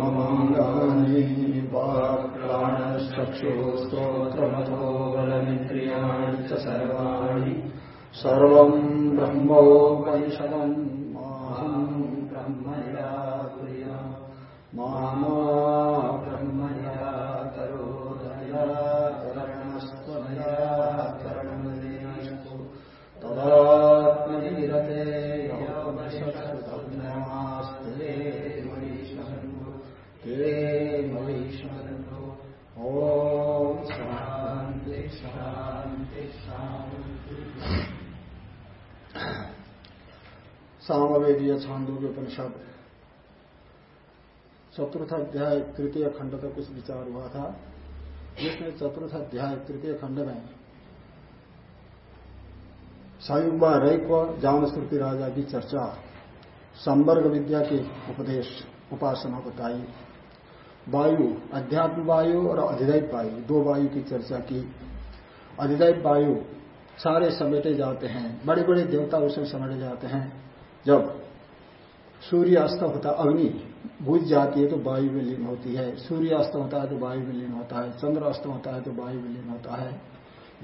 ममाङ्गानि वाक्प्राणश्चक्षुस्तोत्रमथो बलमिन्द्रियाणि च सर्वाणि माहम् ब्रह्मया कुर्या मामा ब्रह्मया करोदया करणस्त्वमया करणमेषु तदात्मनिरते योपनिषत्सुतज्ञास्ते मयीश्वरन्तो ते मयीश्वरन्तो ॐ शान्ति शान्ति शान्ति सामवेदीय छांदोग्य उपनिषद चतुर्थ अध्याय तृतीय खंड का कुछ विचार हुआ था। जिसमें चतुर्थ अध्याय तृतीय खंड में सायुग्बा रैक जान श्रुति राजा की चर्चा, संवर्ग विद्या के उपदेश, उपासना बताई। वायु, अध्यात्म वायु और अधिदैव वायु, दो वायु की चर्चा की। अधिदैव वायु, सारे समेटे जाते हैं बड़े बड़े देवता उसमें समेटे जाते हैं। जब सूर्य अस्त होता अग्नि, बुझ जाती है तो वायु में लीन होती है। सूर्य अस्त होता है तो वायु में लीन होता है। चंद्र अस्त होता है तो वायु में लीन होता है।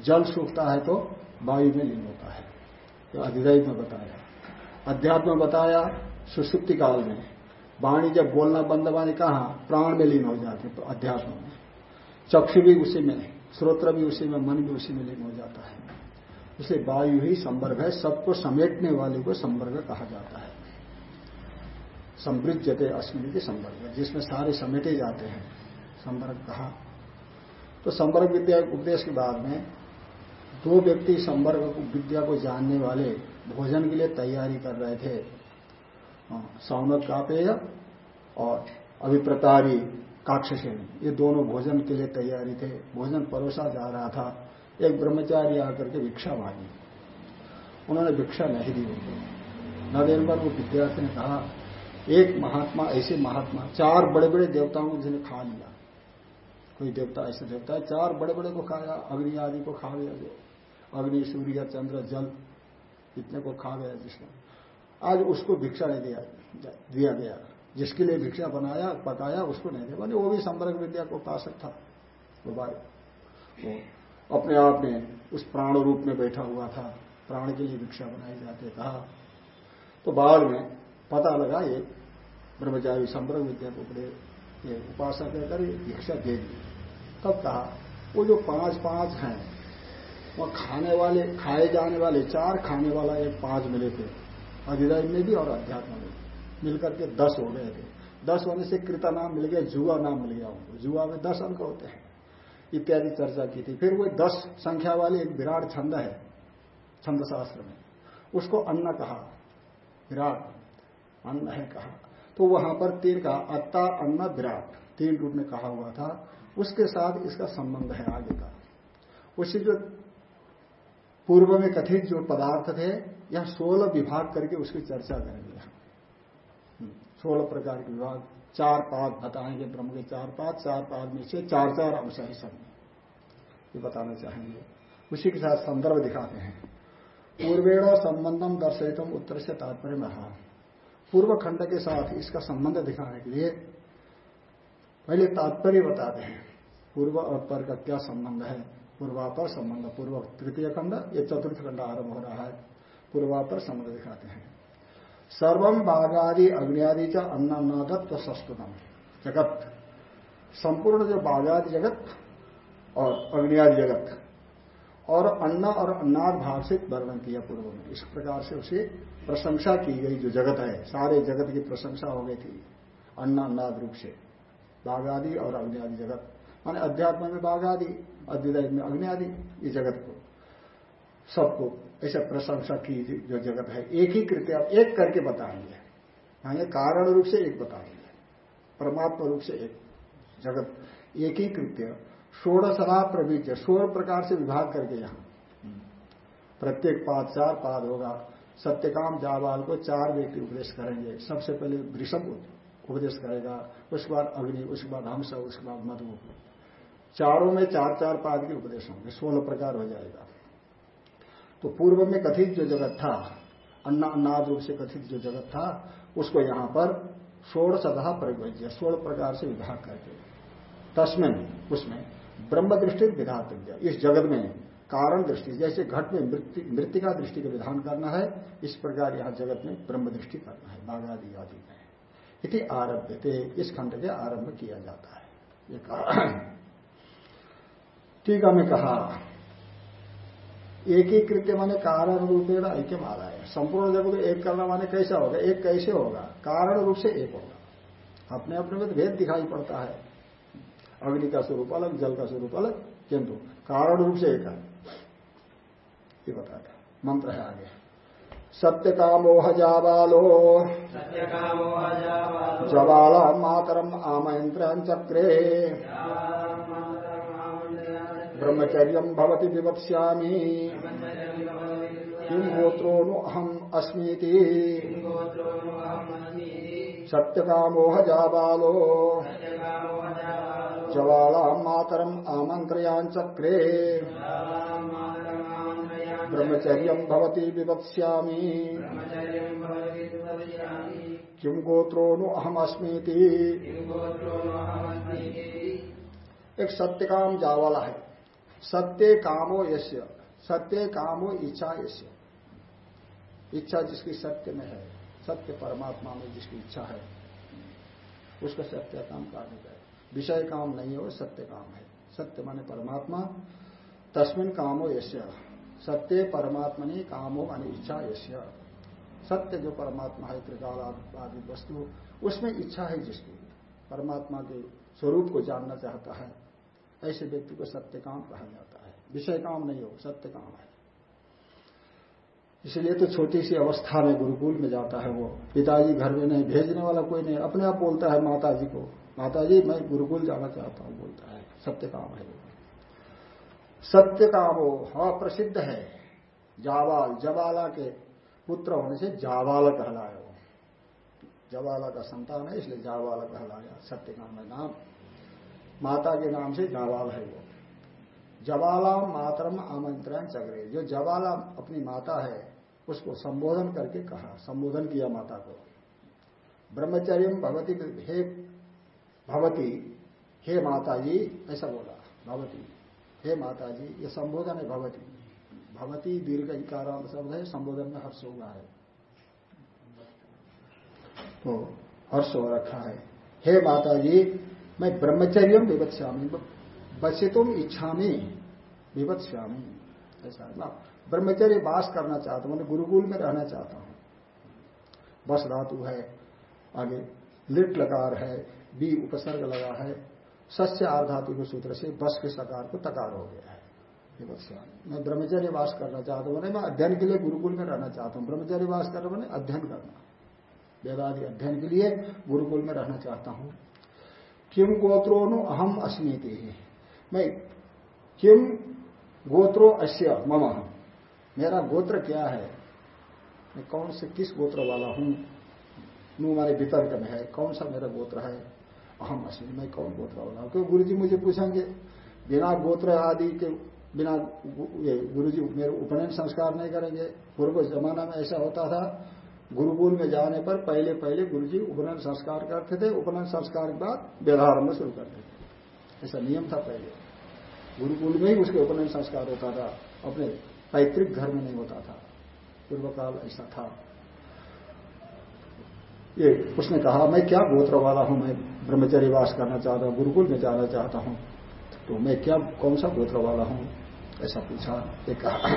जल सूखता है तो वायु में लीन होता है। तो अधिदैव में बताया। अध्यात्म बताया, सुसुप्ति काल में। वाणी जब बोलना बंद वाणी कहा, प्राण में लीन हो जाती तो अध्यात्म में। चक्षु भी उसी में श्रोत्र भी उसी में, मन भी उसी में लीन हो जाता है। इसलिए वायु ही संवर्ग है, सबको समेटने वाले को संवर्ग कहा जाता है। संवृजते अस्मिन के संवर्ग, जिसमें सारे समेटे जाते हैं। संवर्ग कहा? तो संवर्ग विद्या उपदेश के बाद में दो व्यक्ति संवर्ग विद्या को जानने वाले भोजन के लिए तैयारी कर रहे थे। सौनक कापेय और अभिप्रतारी काक्षसेन, ये दोनों भोजन के लिए तैयारी थे। भोजन परोसा जा रहा था। एक ब्रह्मचारी आकर के भिक्षा मांगी। उन्होंने भिक्षा नहीं दी। उनको न वो विद्यार्थी ने कहा एक महात्मा, ऐसे महात्मा, चार बड़े बड़े देवताओं को जिन्हें खा लिया। कोई देवता ऐसे देवता है, चार बड़े बड़े को खाया अग्नि आदि को खा गया, जो अग्नि, सूर्य, चंद्र, जल, इतने को खा गया जिसने। आज उसको भिक्षा नहीं दिया दिया गया। जिसके लिए भिक्षा बनाया पकाया उसको नहीं दिया। वो भी संवर्ग विद्या को उपासक था। वो भाई, वो अपने आप में उस प्राण रूप में बैठा हुआ था। प्राण के लिए भिक्षा बनाई जाते कहा। तो बाद में पता लगा ये ब्रह्मचारी संवर्ग विद्या को ये उपासना है कर, भिक्षा दे दी। तब कहा, वो जो पाँच पाँच हैं वह खाने वाले, खाए जाने वाले, चार खाने वाला एक पाँच मिले थे। अधिदाय में भी और अध्यात्म में भी। मिलकर के दस हो गए थे। दस होने से कृता नाम मिल गया, जुआ नाम मिल गया उनको। जुआ में दस अंक होते हैं। इत्यादि चर्चा की थी। फिर वो दस संख्या वाले एक विराट छंद है, छंद शास्त्र में। उसको अन्न कहा, विराट अन्न है कहा। तो वहाँ पर तीन कहा, अत्ता, अन्न विराट तीन रूप में कहा हुआ था। उसके साथ इसका संबंध है आगे का। उसी जो पूर्व में कथित जो पदार्थ थे, यह सोलह विभाग करके उसकी चर्चा करेंगे सोलह प्रकार के विभाग। चार पाद बताएँगे ब्रह्म के चार पाद चार पाद में से चार चार अंश है सब। ये बताना चाहेंगे। उसी के साथ संदर्भ दिखाते हैं। पूर्वेण संबंधम दर्शितम उत्तर से तात्पर्य में रहा पूर्व खंड के साथ इसका संबंध दिखाने के लिए पहले तात्पर्य बताते हैं। पूर्व और पर का क्या संबंध है? पूर्वापर संबंध, पूर्व तृतीय खंड, ये चतुर्थ खंड आरंभ हो रहा है। पूर्वापर संबंध दिखाते हैं। सर्वम बाघादि अग्नियादि च अन्नादत्व संस्तुतम। जगत। संपूर्ण जो बाघादि जगत और अग्नियादि जगत। और अन्न और अन्नाद भाव से वर्णन किया पूर्व में। इस प्रकार से उसे प्रशंसा की गई जो जगत है, सारे जगत की प्रशंसा हो गई थी। अन्न अन्नाद रूप से। बाघ आदि और अग्नि आदि जगत। माने अध्यात्म में बाघ आदि अद्विदय में अग्नि आदि ये जगत को। सबको ऐसे प्रशंसा की जो जगत है। एक ही कृत्य एक करके बताएँगे। माने कारण रूप से एक बताएँगे। परमात्मा रूप से एक जगत। एक ही कृत्य। षोड़शरा प्रवीच सोलह प्रकार से विभाग करके यहाँ। प्रत्येक पाद चार पाद होगा। सत्यकाम जावाल को चार व्यक्ति उपदेश करेंगे। सबसे पहले वृषभ उपदेश करेगा, उसके बाद अग्नि, उसके बाद हंस, उसके बाद मधु। चारों में चार चार पाद के उपदेश होंगे, सोलह प्रकार हो जाएगा। तो पूर्व में कथित जो जगत था, अन्ना अन्नाद रूप से कथित जो जगत था, उसको यहाँ पर षोड़ सदा प्रयोज्य सोलह प्रकार से विभाग करके। तस्मिन, उसमें ब्रह्म दृष्टि विधातव्य, इस जगत में कारण दृष्टि जैसे घट में मृतिका दृष्टि का विधान करना है, इस प्रकार यहाँ जगत में ब्रह्म दृष्टि करना है, बाघादि आदि में। इति आरभ्य थे इस खंड के आरंभ किया जाता है। ये कहा। टीका में कहा एक ही कृत्य माने कारण रूपेण ऐक्य मारा है संपूर्ण जगत को एक करना माने कैसा होगा? एक कैसे होगा? कारण रूप से एक होगा। अपने अपने में तो भेद दिखाई पड़ता है। अग्नि का स्वरूप अलग, जल का स्वरूप अलग, किंतु कारण रूप से एक है। ये बताता मंत्र है आगे। सत्य कामोह जाबालो जबाला मातरम आमंत्रण चक्रे ब्रह्मचर्य भवती विवक्ष्यामी। किम गोत्रो नु अहम अस्मीति। सत्यकामोह जाबालो जवाला मातरम आमंत्रयान चक्रे ब्रह्मचर्य भवती विवक्ष्यामी। किम गोत्रो नु अहम अस्मीति एक सत्यकाम जावाला है। सत्य कामो यश्य सत्य कामो इच्छा यश्य इच्छा जिसकी सत्य में है सत्य परमात्मा में जिसकी इच्छा है उसका सत्य काम करने का विषय काम नहीं हो सत्य काम है। सत्य माने परमात्मा तस्मिन कामो यश्य सत्य परमात्मा नहीं कामो मानी इच्छा यश्य सत्य जो परमात्मा है, त्रिकाल आदि वस्तु, उसमें इच्छा है जिसकी। परमात्मा के स्वरूप को जानना चाहता है। ऐसे व्यक्ति को सत्य काम कहा जाता है। विषय काम नहीं हो, सत्य काम है। इसलिए तो छोटी सी अवस्था में गुरुकुल में जाता है वो। पिताजी घर में नहीं, भेजने वाला कोई नहीं। अपने आप बोलता है माता जी को। माता जी मैं गुरुकुल जाना चाहता हूँ, बोलता है। सत्य काम है सत्य काम वो हाँ प्रसिद्ध है। जावाल, जवाला के पुत्र होने से जावाल कहलाया वो जवाला का संतान है, इसलिए जावाला कहलाया, सत्य काम है नाम। माता के नाम से जावाल है वो। जवाला मातरम आमंत्रण चक्रे जो जवाला अपनी माता है, उसको संबोधन करके कहा, संबोधन किया माता को। ब्रह्मचर्य भगवती हे भगवती हे माता जी, ऐसा बोला, भवती। हे माता जी ये संबोधन है भवती। भवती दीर्घ इकारांत शब्द है, संबोधन में हर्ष होगा है। तो हर्ष हो रखा है। हे माता जी मैं ब्रह्मचर्य विवत्स्यामी इच्छा में विवत्स्यामी। ऐसा है। ब्रह्मचर्य वास करना चाहता हूँ मैं गुरुकुल में रहना चाहता हूँ। बस धातु है, आगे लिट लकार है, बी उपसर्ग लगा है सस्य आधातु के सूत्र से बस के सकार को तकार हो गया है। मैं ब्रह्मचर्य वास करना चाहता हूँ मैं अध्ययन के लिए गुरुकुल में रहना चाहता हूँ। ब्रह्मचर्य वास करना मैंने अध्ययन करना वेदादि अध्ययन के लिए गुरुकुल में रहना चाहता हूँ। किम गोत्रोनु अहम अस्मीति। मैं किम गोत्रो अश्य मम। मेरा गोत्र क्या है? मैं कौन से किस गोत्र वाला हूँ? नु मारे वितर्क में है। कौन सा मेरा गोत्र है? अहम अस्मी मैं कौन गोत्र वाला क्यों गुरु जी मुझे पूछेंगे, बिना गोत्र आदि के, बिना ये गुरु जी मेरे उपनयन संस्कार नहीं करेंगे। पूर्व जमाना में ऐसा होता था, गुरुकुल में जाने पर पहले पहले गुरु जी उपनयन संस्कार करते थे, उपनयन संस्कार के बाद व्यवहारंभ शुरू करते थे। ऐसा नियम था पहले। गुरुकुल में ही उसके उपनयन संस्कार होता था, अपने पैतृक घर में नहीं होता था। पूर्व काल ऐसा था। ये उसने कहा, मैं क्या गोत्र वाला हूँ? मैं ब्रह्मचर्य वास करना चाहता हूँ, गुरुकुल में जाना चाहता हूँ तो मैं क्या, कौन सा गोत्र वाला हूँ? ऐसा पूछा कहा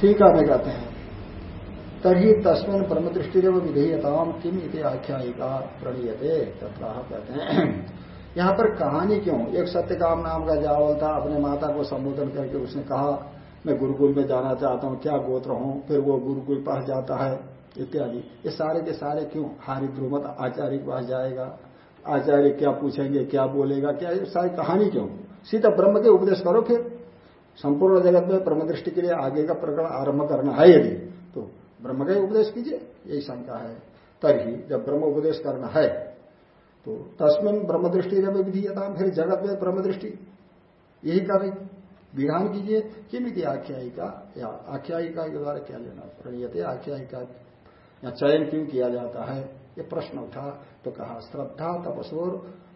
ठीक है कहते हैं। तभी तस्मिन ब्रह्म दृष्टि देव विधेयताम किम इति आख्यायिका प्रणीयते, तथा कहते हैं। यहाँ पर कहानी क्यों? एक सत्यकाम नाम का जावल था, अपने माता को संबोधन करके उसने कहा, मैं गुरुकुल में जाना चाहता हूँ, क्या गोत्र हूँ? फिर वो गुरुकुल पास जाता है। इत्यादि। ये सारे के सारे क्यों? हारी ध्रुमत आचार्य के पास जाएगा। आचार्य क्या पूछेंगे, क्या बोलेगा, क्या सारी कहानी क्यों? सीधा ब्रह्म के उपदेश करो फिर। संपूर्ण जगत में ब्रह्म दृष्टि के लिए आगे का प्रकरण आरंभ करना है यदि तो ब्रह्म का उपदेश कीजिए, यही शंका है। तभी जब ब्रह्म उपदेश करना है तो तस्मिन ब्रह्म दृष्टि जब विधीयता, फिर जगत में ब्रह्म दृष्टि यही कार्य विधान कीजिए किम यदि आख्यायिका, या आख्यायिका के द्वारा क्या लेना, प्रणीयते आख्यायिका। या चयन क्यों किया जाता है? ये प्रश्न उठा तो कहा श्रद्धा तपसोर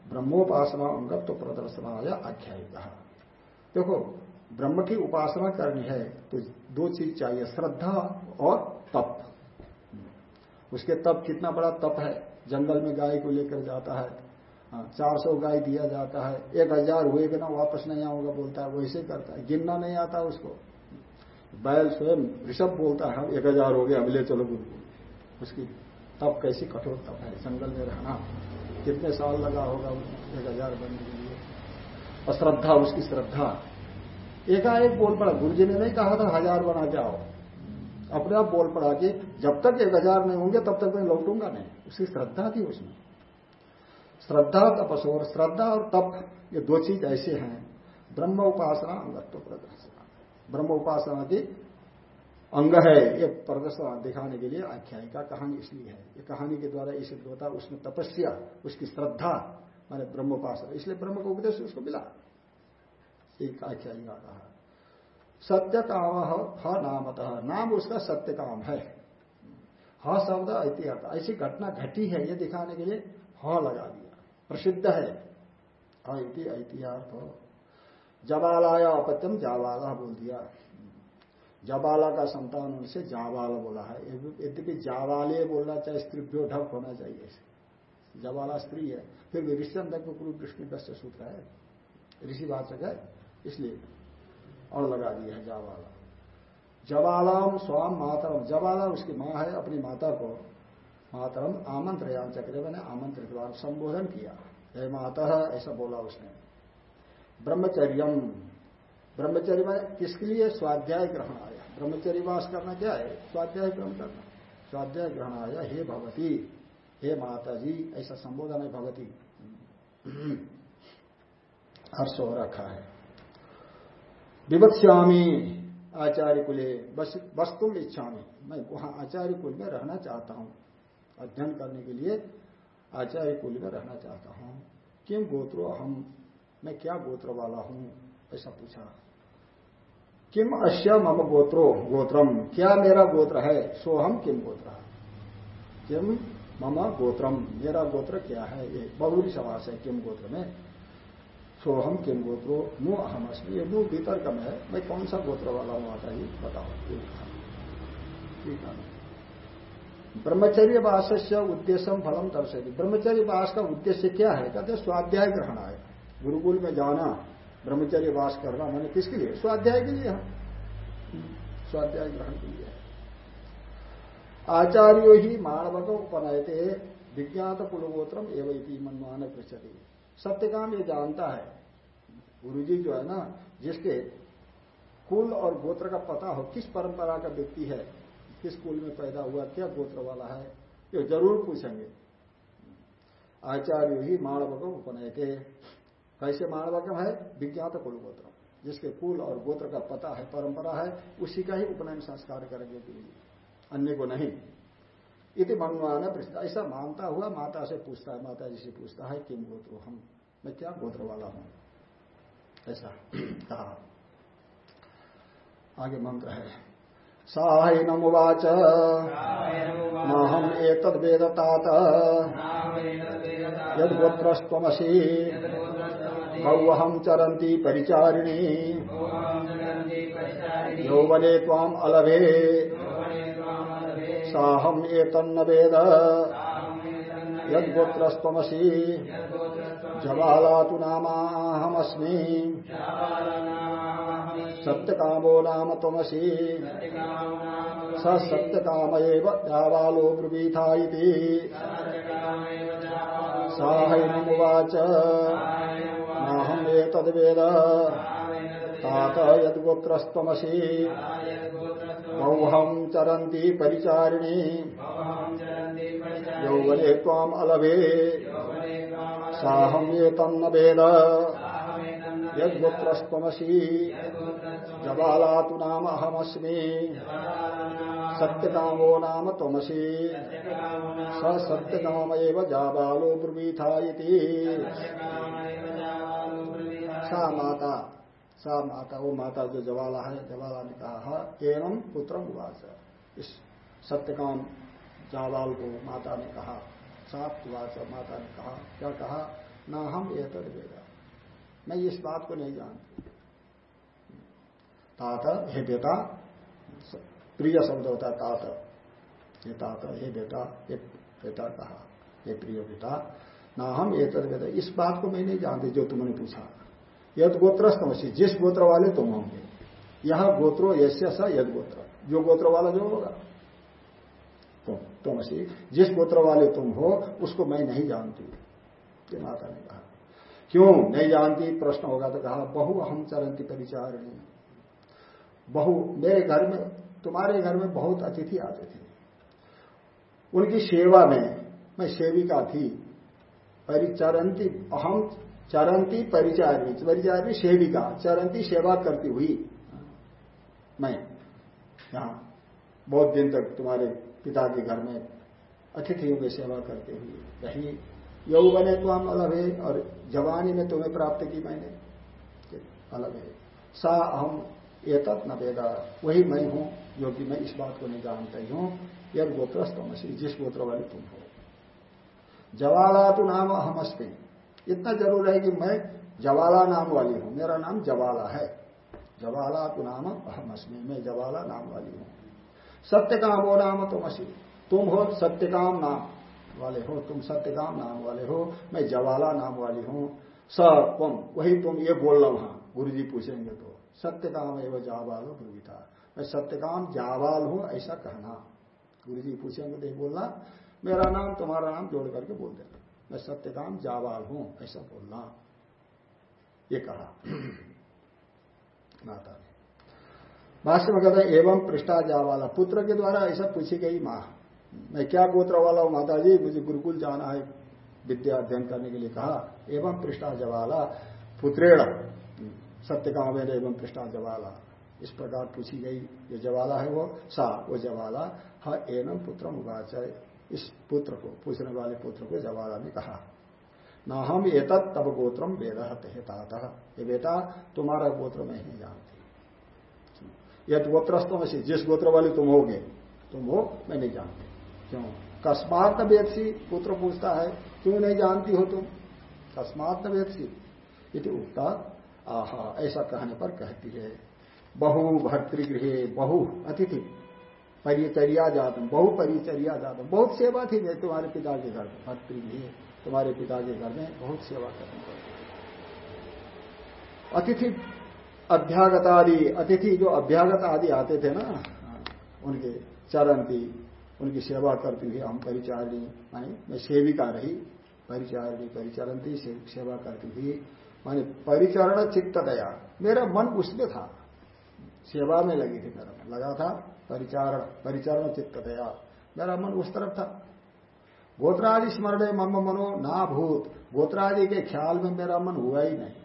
ब्रह्मोपासना अंगत्व तो प्रदर्शना या आख्यायी कहा देखो ब्रह्म की उपासना करनी है तो दो चीज़ चाहिए श्रद्धा और तप। उसके तप कितना बड़ा तप है? जंगल में गाय को लेकर जाता है हाँ, चार सौ गाय दिया जाता है एक हज़ार हुए कि ना वापस नहीं आऊँगा बोलता है वैसे करता है गिनना नहीं आता उसको। बैल स्वयं ऋषभ बोलता है एक हज़ार हो गया अब ले चलो गुरु उसकी तप कैसी कठोर तप है? जंगल में रहना, कितने साल लगा होगा एक हज़ार बनने के लिए? अश्रद्धा, उसकी श्रद्धा। एकाएक बोल पड़ा गुरु जी ने नहीं कहा था हज़ार बना आओ। अपने आप बोल पड़ा कि जब तक एक हज़ार नहीं होंगे, तब तक मैं लौटूँगा नहीं। उसकी श्रद्धा थी उसमें। श्रद्धा तपस और श्रद्धा और तप, ये दो चीज़ ऐसे हैं। ब्रह्म उपासना, अंगत्व प्रदर्शना। ब्रह्म उपासना की अंग है, ये प्रदर्शन दिखाने के लिए आख्यायिका कहानी इसलिए है। ये कहानी के द्वारा ये सिद्ध होता उसमें तपस्या, उसकी श्रद्धा, माने ब्रह्मोपासना, इसलिए ब्रह्म को उपदेश उसको मिला। एक आख्यायिका कहा सत्य काम ह नामतः नाम उसका सत्य काम है। ह शब्द ऐतिहार्थ ऐसी घटना घटी है, ये दिखाने के लिए ह लगा दिया। प्रसिद्ध है। ऐति जबालाया अपत्यम जावाला बोल दिया। जबाला का संतान उनसे जावाला बोला है। यद्यपि जावाले बोलना चाहे स्त्री ढक होना चाहिए जबाला स्त्री है। फिर भी ऋषि को पूर्व दृष्टि दस्य सूत्र है। ऋषिवाचक है, इसलिए और लगा दिया है जावाला जवालाम स्वाम मातरम। जवाला उसकी माँ है, अपनी माता को मातरम आमंत्र आमंत्रयाम चक्र मैंने आमंत्रित संबोधन किया। हे माता, ऐसा बोला उसने। ब्रह्मचर्यम। ब्रह्मचर्य किसके लिए? स्वाध्याय ग्रहण आया। ब्रह्मचर्य वास करना क्या है? स्वाध्याय ग्रहण करना। स्वाध्याय ग्रहण आया, हे भगवती, हे माता जी ऐसा संबोधन है भगवती। हर्ष हो रखा है। विवत्स्यामी आचार्य कुले बस तुम इच्छा मैं वहाँ आचार्य कुल में रहना चाहता हूँ। अध्ययन करने के लिए आचार्य कुल में रहना चाहता हूँ। किम गोत्रो हम मैं क्या गोत्र वाला हूँ? ऐसा पूछा। किम अश्य मम गोत्रो, गोत्रम? क्या मेरा गोत्र है? सो हम किम गोत्र? किम मम गोत्रम? मेरा गोत्र क्या है? ये बहुरी समास है, किम गोत्र में। सोहम किम गोत्रो? नु अहम अस्मी। ये नु भीतर कम है। मैं कौन सा गोत्र वाला हूँ? आता ही बताओ। ठीक है ब्रह्मचर्य वास से उद्देश्य फलम दर्शेगी ब्रह्मचर्य वास का उद्देश्य क्या है? कहते स्वाध्याय ग्रहण है गुरुकुल में जाना ब्रह्मचर्य वास करना मैंने किसके लिए? स्वाध्याय के लिए हम। स्वाध्याय ग्रहण के लिए। आचार्यो ही मानव को उपनयते विज्ञात कुलगोत्रम एवं मनमान पृछती सत्यकाम ये जानता है। गुरुजी जो है ना, जिसके कुल और गोत्र का पता हो, किस परंपरा का व्यक्ति है, किस कुल में पैदा हुआ, क्या गोत्र वाला है, ये ज़रूर पूछेंगे। आचार्य ही माणवकम उपनयते। कैसे माणवकम है? विज्ञात कुल गोत्र जिसके कुल और गोत्र का पता है परंपरा है उसी का ही उपनयन संस्कार करेंगे अन्य को नहीं। इति मनवान ऐसा मानता हुआ माता से पूछता है माता जी से पूछता है किम गोत्र हम? मैं क्या गोत्र वाला हूँ? ऐसा कहा। आगे मंत्र है। साहिनमुवाच नाहम एक वेदतात यदोत्रस्वसी गौहम चरती परिचारिणी। यौवने ताम अलभे। साहम एतन्न वेद। यदोत्रस्वसी जवाला तो नामाहमस्मी। सत्यकामो नाम तमसी स सत्यकाम यावालो ब्रुवीथा साहैनमुवाच। नाहम एतद्वेद तात यदोत्रस्वसी मौहम चरती परिचारिणी। यौवने ताम अलभे। साहम ये तन्न वेद यदोत्रस्वसी जबाला तो नाम अहमस्मी। सत्यकामो नाम तमसी स सत्यकाम जाबालो ब्रुवीथा सा माता सा माता, वो माता जो जवाला है, जवाला ने कहा एवं पुत्र उवाच। इस सत्यकाम जावाल को माता ने कहा, सात वाचा माता ने कहा, क्या कहा? ना हम यह वेदा। मैं इस बात को नहीं जानती। तात, हे बेटा, प्रिय शब्द होता है तात। हे तात, हे बेटा हे बेटा कहा, हे प्रिय बेटा, ना हम ये वेदा। इस बात को मैं नहीं जानती, जो तुमने पूछा। यद गोत्रस्तमसी जिस गोत्र वाले तुम होंगे। यह गोत्रो यश्य स यद गोत्र जो गोत्र वाला जो होगा। तुम, तुमसी, जिस गोत्र वाले तुम हो, उसको मैं नहीं जानती। ये माता ने कहा। क्यों? नहीं जानती, प्रश्न होगा तो कहा, बहु अहम चरंती परिचारिणी। बहु, मेरे घर में, तुम्हारे घर में बहुत अतिथि आते थे। उनकी सेवा में मैं सेविका थी। परिचरंती अहम चरंती परिचारिणी परिचारिणी सेविका, चरंती सेवा करती हुई। मैं, यहाँ बहुत दिन तक तुम्हारे पिता के घर में अतिथियों की सेवा करते हुए रही। यौवने तो हम अलग है और जवानी में तुम्हें प्राप्त की मैंने। अलग है सा हम ये तत् न वेदा। वही मैं हूँ जो कि मैं इस बात को नहीं जानता ही हूँ। यद गोत्रस्तमसी, जिस गोत्र वाले तुम हो। जवाला तो नाम अहमस्मी। इतना ज़रूर है कि मैं जवाला नाम वाली हूँ। मेरा नाम जवाला है। जवाला तो नाम अहमस्मी मैं, जवाला नाम वाली हूँ। सत्य काम हो नाम तुम असी तुम हो सत्यकाम नाम वाले हो, तुम सत्यकाम नाम वाले हो, मैं जवाला नाम वाली हूँ। स तुम वही तुम ये बोल रहा वहाँ गुरु जी पूछेंगे तो। सत्यकाम एवं जावाल हो गुरु था मैं सत्यकाम जावाल हूँ, ऐसा कहना। गुरु जी पूछेंगे तो बोलना, मेरा नाम तुम्हारा नाम जोड़ करके बोल देना। मैं सत्यकाम जावाल हूँ, ऐसा बोलना। ये कहा। माता ने। भाष्य में कहते एवं पृष्ठा जावाला। पुत्र के द्वारा ऐसा पूछी गई माँ। मैं क्या गोत्र वाला हूँ माता जी? मुझे गुरुकुल जाना है। विद्या अध्ययन करने के लिए कहा। एवं पृष्ठा जवाला। पुत्रेण। सत्यकाम एवं पृष्ठा जवाला। इस प्रकार पूछी गई। जो जवाला है वो। सा, वो जवाला। हा, एनम पुत्र उवाच। इस पुत्र को, पूछने वाले पुत्र को जवाला ने कहा न हम एतत् तब गोत्रम वेद हेता ये बेटा, तुम्हारा गोत्र मैं नहीं जानती। यद गोत्रस्तों से जिस गोत्र वाले तुम होगे, तुम हो, मैं नहीं जानती। क्यों? कस्मात न वेदसी, पुत्र पूछता है, क्यों नहीं जानती हो तुम? कस्मात न वेदसी यदि उगता आहा, ऐसा कहने पर कहती है, बहु भर्तृगृह, बहु अतिथि। परिचर्या जातम बहु परिचर्या जातम। बहुत सेवा थी मैं तुम्हारे पिता के घर में भर्तृगृह तुम्हारे पिता के घर में बहुत सेवा करनी पड़ती अतिथि अभ्यागत आदि अतिथि जो अभ्यागत आदि आते थे ना, उनके चरणती उनकी सेवा करती हुई हम परिचारणी, मानी मैं सेविका रही, परिचारणी परिचरणती सेवा करती हुई, मानी परिचरण चित्त दया मेरा मन उसमें था, सेवा में लगी थी मेरा लगा था। परिचारण, परिचरण चित्त दया मेरा मन उस तरफ़ था। गोत्रादि स्मरण मम मनो ना भूत। गोत्रादि के ख्याल में मेरा मन हुआ ही नहीं।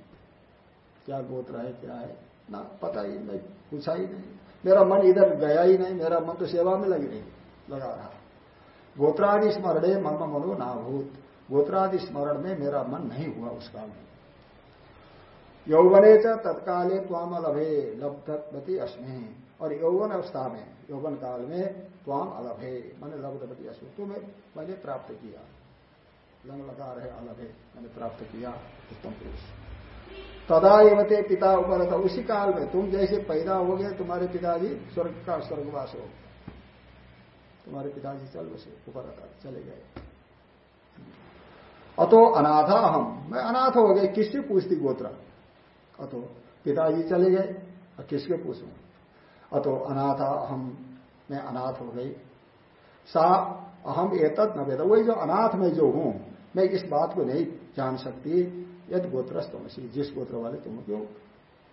क्या गोत्र है, क्या है? ना, पता ही नहीं, पूछा ही नहीं। मेरा मन इधर गया ही नहीं, मेरा मन तो सेवा में लगी रही, लगा रहा। गोत्रादि स्मरण मम मनो नाभूत गोत्रादि स्मरण में मेरा मन नहीं हुआ उस काल में। यौवने च तत्काले त्वाम अलभे लब्धवती अस्मि। और यौवन अवस्था में, यौवन काल में त्वाम अलभे, मैंने लब्धवती अस्मि तुम्हें मैंने प्राप्त किया। लंग लगा रहे अलभे, मैंने प्राप्त किया उत्तम पुरुष। तदा एवते पिता उपरत, उसी काल में तुम जैसे पैदा हो गए, तुम्हारे पिताजी स्वर्ग का स्वर्गवास हो तुम्हारे पिताजी चल बसे ऊपर चले गए। अतो अनाथा हम मैं अनाथ हो गए, किससे पूछती गोत्र? अतो, पिताजी चले गए, और किसके पूछू? अतो अनाथा अहम मैं अनाथ हो गई। सा अहम एतद न वेद, वही जो अनाथ में जो हूँ, मैं इस बात को नहीं जान सकती, यद गोत्रस्तमसी जिस गोत्र वाले तुम क्यों?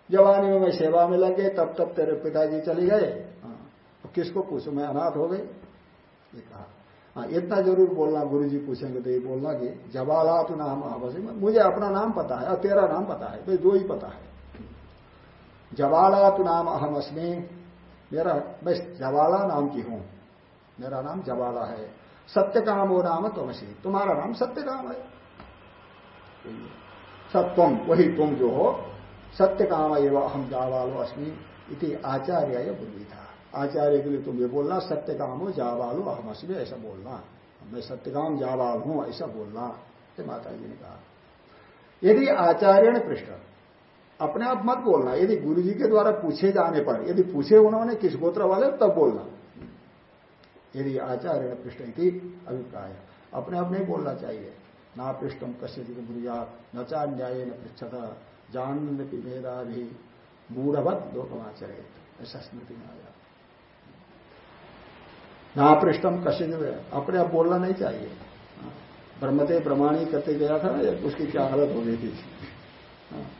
जवानी में मैं सेवा में लग गए तब तब तेरे पिताजी चले गए। हाँ किसको पूछू, मैं अनाथ हो गई? ये कहा। हाँ इतना ज़रूर बोलना गुरु जी पूछेंगे तो ये बोलना कि जवाला तो नाम अवश्य मुझे अपना नाम पता है, और तेरा नाम पता है भाई दो ही पता है। जवाला तो नाम अहम अस्मी मेरा, मैं जवाला नाम की हूँ। मेरा नाम जवाला है। सत्य काम वो नाम तुमसी तुम्हारा नाम सत्य काम है। सत्वम वही तुम जो हो। सत्य काम एवं अहम जावालो अस्मी इति आचार्य ये बुद्धि था आचार्य के लिए तुम ये बोलना सत्य काम हो जावालो अहम में ऐसा बोलना। मैं सत्यकाम जावाल हूँ ऐसा बोलना। माता जी ने कहा। यदि आचार्य ने पृष्ठ अपने आप मत बोलना। यदि गुरु जी के द्वारा पूछे जाने पर, यदि पूछे उन्होंने किस गोत्र वाले, तब बोलना। यदि आचार्य पृष्ठ की अभिप्राय। अपने आप नहीं बोलना चाहिए। ना पृष्ठम कश्य गुरुया न चा न्याय न पृछता जान मेरा भी मूढ़वत लोकमाचरे ऐसा स्मृति में आया ना पृष्ठम कश्य अपने आप बोलना नहीं चाहिए। ब्रह्मते ब्रह्माणी करते गया था उसकी क्या हालत हो गई थी?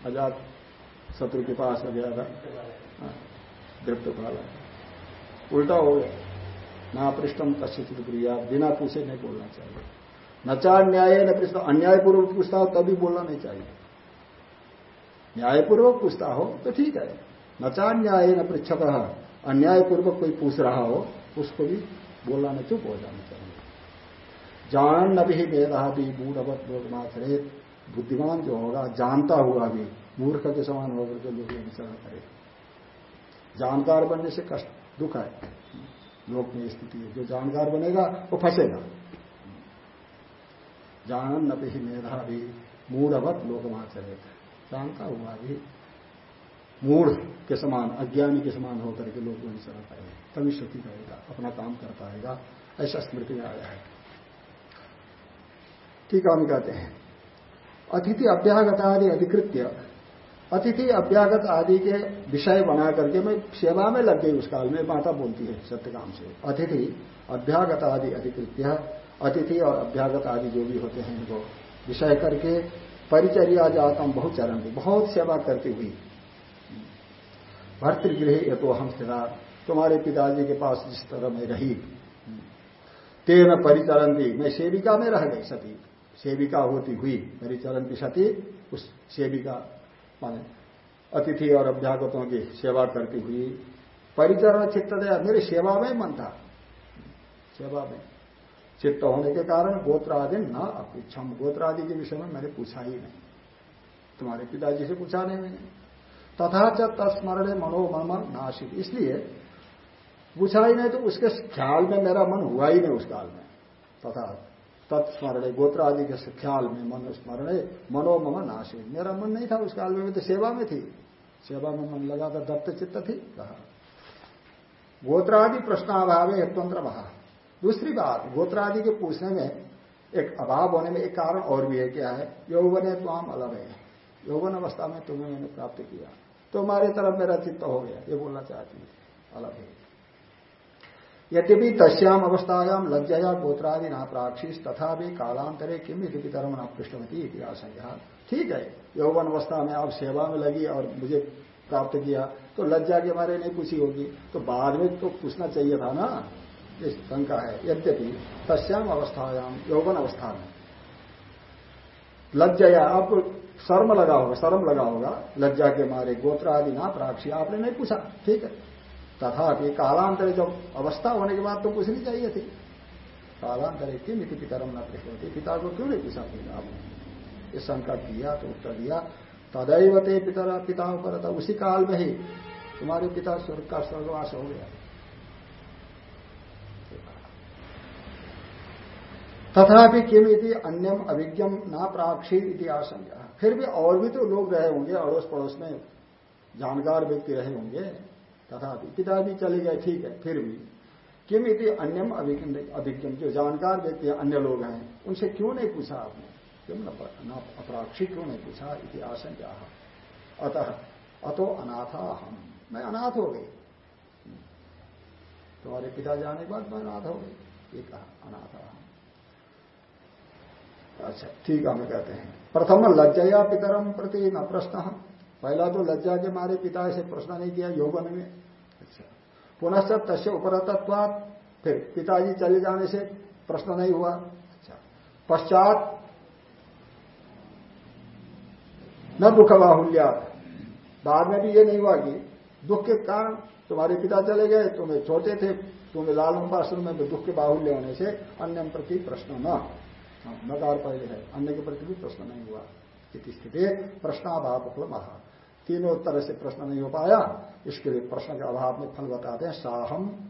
आज़ाद शत्रु के पास हो गया था। दृप्त भाला उल्टा हो गया। ना पृष्ठम कश्य क्रिया बिना पूछे नहीं बोलना चाहिए। न चार न्याय, न पृष्ठ। अन्यायपूर्वक पूछता हो, तभी बोलना नहीं चाहिए। न्यायपूर्वक पूछता हो तो ठीक है। न चार न्याय, न पृछक अन्यायपूर्वक कोई पूछ रहा हो, उसको भी बोलना नहीं, चुप हो जाना चाहिए। जान न भी मेरा भी मूढ़वत लोग माथरेत बुद्धिमान जो होगा, जानता हुआ भी मूर्ख के समान होकर के लोग अनुसरण करे जानकार बनने से कष्ट, दुख है। लोक में स्थिति है। जो जानकार बनेगा, वो फंसेगा। जानन न भी मेधा भी मूढ़वत लोकमाचरित। जानता हुआ भी मूढ़ के समान, अज्ञानी के समान होकर के लोग अनुसरण करेगा तभी सुखी रहेगा अपना काम कर पाएगा। ऐसा स्मृति में आया है। ठीक हम कहते हैं। अतिथि अभ्यागत आदि अधिकृत्य अतिथि अभ्यागत आदि के विषय बना करके मैं सेवा में लग गई उस काल में, माता बोलती है सत्यकाम से। अतिथि अभ्यागत आदि अधिकृत्य, अतिथि और अभ्यागत आदि जो भी होते हैं इनको विषय करके परिचर्या जातम बहुत चरण बहुत सेवा करती हुई। भर्तृगृह ये तो हम स्थिरा, तुम्हारे पिताजी के पास जिस तरह में रही परिचरण दी मैं सेविका में रह गई सती। सेविका होती हुई, परिचरण की सती, उस सेविका माने, अतिथि और अभ्यागतों की सेवा करती हुई, परिचरण चित्त दया, मेरी सेवा में मन था। सेवा में। चित्त होने के कारण गोत्र आदि न अपेक्षम गोत्र आदि के विषय में मैंने पूछा ही नहीं। तुम्हारे पिताजी से पूछा नहीं मैंने। तथा च तस्मरण मनोमन नाशिक इसलिए पूछा ही नहीं तो उसके ख्याल में मेरा मन हुआ ही नहीं उस काल में। तथा तत्स्मरण गोत्र आदि के ख्याल में मन स्मरण मनोमम नाशिक मेरा मन नहीं था उस काल में तो सेवा में थी। सेवा में मन लगा था, दत्त चित्त थी, कहा। गोत्रादि प्रश्नाभाव है तंत्र बहा दूसरी बात, गोत्रादि के पूछने में एक अभाव होने में एक कारण और भी है, क्या है? यौवन है तो आम अलग है यौवन अवस्था में तुम्हें मैंने प्राप्त किया। तो हमारी तरफ़ मेरा चित्त हो गया, ये बोलना चाहती है। अलग है यद्यपि तस्याम अवस्थायाम लज्जया गोत्रादि ना प्राक्षिस तथा भी कालांतरे किम धर्म ना पृष्ठवती इतिहास ठीक है, यौवन अवस्था में आप सेवा में लगी और मुझे प्राप्त किया तो लज्जा के बारे नहीं पूछी होगी। तो बाद में तो पूछना चाहिए था ना? ये शंका है। यद्यपि तस्याम अवस्थायाम यौवन अवस्था में लज्जया आपको शर्म लगा होगा, शर्म लगा होगा। लज्जा के मारे गोत्र आदि ना प्राक्षी आपने नहीं पूछा। ठीक है। तथापि कालांतर जब अवस्था होने के बाद तो कुछ नहीं चाहिए थी। कालांतर किम पितरम न प्रश्न पिता को क्यों नहीं पूछा आपने इस शंका किया तो उत्तर दिया, तदैव ते पिता पिता पर उसी काल में ही तुम्हारे पिता स्वर्ग का स्वर्गवास हो गया। तथापि किम इति अन्यम अभिज्ञम ना प्राक्षी इति आशंका। फिर भी और भी तो लोग रहे होंगे अड़ोस पड़ोस में जानकार व्यक्ति रहे होंगे। तथापि पिता भी चले गए, ठीक है, फिर भी। किम इति अन्यम अभिज्ञम जो जानकार व्यक्ति, अन्य लोग हैं। उनसे क्यों नहीं पूछा आपने? क्यों न अपराक्षी क्यों नहीं पूछा? इति आशंका। अतः, अतो अनाथा हम मैं अनाथ हो गई। तुम्हारे पिता जाने के बाद मैं अनाथ हो गई। ये कहा, अनाथा हम अच्छा ठीक है, हमें कहते हैं। प्रथम लज्जया पितरम प्रति न प्रश्न। पहला तो लज्जा के मारे पिता से प्रश्न नहीं किया यौवन में। अच्छा। पुनश्च तस्य उपरतत्वात फिर पिताजी चले जाने से प्रश्न नहीं हुआ। अच्छा। पश्चात न दुख बाहुल्या बाद में भी ये नहीं हुआ कि दुख के कारण तुम्हारे पिता चले गए तुम्हें छोटे थे तुम्हें लाल उपासन में दुख के बाहुल्य होने से अन्य प्रति प्रश्न न। नकार पहले है अन्य के प्रति भी प्रश्न नहीं हुआ। इस स्थिति प्रश्नाभाव महा तीनों तरह से प्रश्न नहीं हो पाया, इसके लिए प्रश्न के अभाव में फल बताते हैं साहम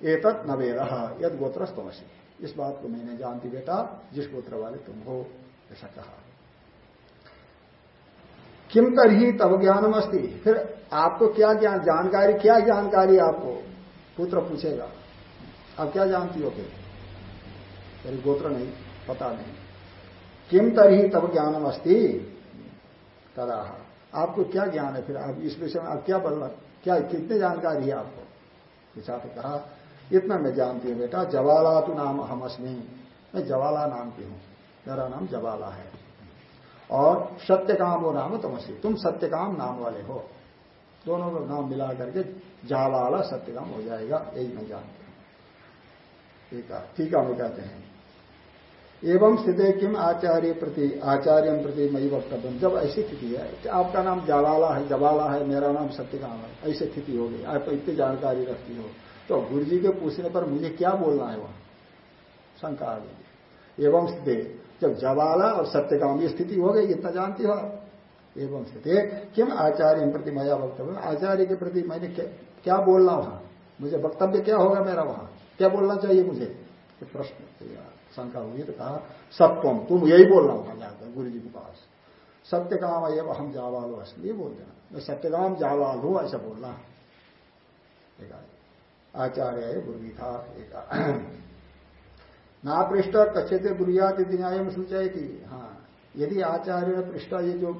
एतत् न वेद, यद गोत्र इस बात को मैंने जानती बेटा, जिस गोत्र वाले तुम हो, ऐसा कहा। किम तरही तब ज्ञानम अस्ति फिर आपको क्या ज्ञान, जानकारी, क्या जानकारी आपको? पुत्र पूछेगा। आप क्या जानती हो फिर? गोत्र नहीं, पता नहीं। किम तरही तब ज्ञानम अस्ति? तदा। आपको क्या ज्ञान है फिर? आप इस विषय में आप क्या बोलना क्या, कितनी जानकारी है आपको? तो कहा, इतना मैं जानती हूँ बेटा, जवाला तो नाम अहम अस्मी। मैं जवाला नाम की हूँ। मेरा नाम जवाला है। और सत्यकाम वो नाम तमसी। तुम सत्यकाम नाम वाले हो। दोनों का नाम मिला करके जावाला सत्यकाम हो जाएगा। यही मैं जानती हूँ। ठीक है। ठीक है, हम कहते हैं। एवं स्थिति किम आचार्य प्रति आचार्य प्रति मई वक्तव्य। जब ऐसी स्थिति है आपका नाम जवाला है जवाला है, मेरा नाम सत्यकाम है, ऐसी स्थिति हो गई। आप इतनी जानकारी रखती हो। तो गुरु जी के पूछने पर मुझे क्या बोलना है वहाँ? शंका आ गई। एवं स्थिति जब जवाला और सत्यकाम ये स्थिति हो गई, इतना जानती हो एवं स्थिति किम आचार्य प्रति मया वक्तव्य? आचार्य के प्रति मैंने क्या बोलना वहाँ? मुझे वक्तव्य क्या होगा मेरा वहाँ? क्या बोलना चाहिए मुझे? प्रश्न शंका हुई तो कहा सत्यम तुम यही बोलना वहाँ जाकर गुरु जी के पास। सत्य काम एवं हम जावाल असली ये बोल देना मैं सत्यकाम जावाल हूँ, ऐसा बोलना आचार्य है, गुरु था, एक ना पृष्ठ कच्छते गुरुयात न्याय में सूचाए कि हाँ यदि आचार्य ने पृष्ठ, ये जो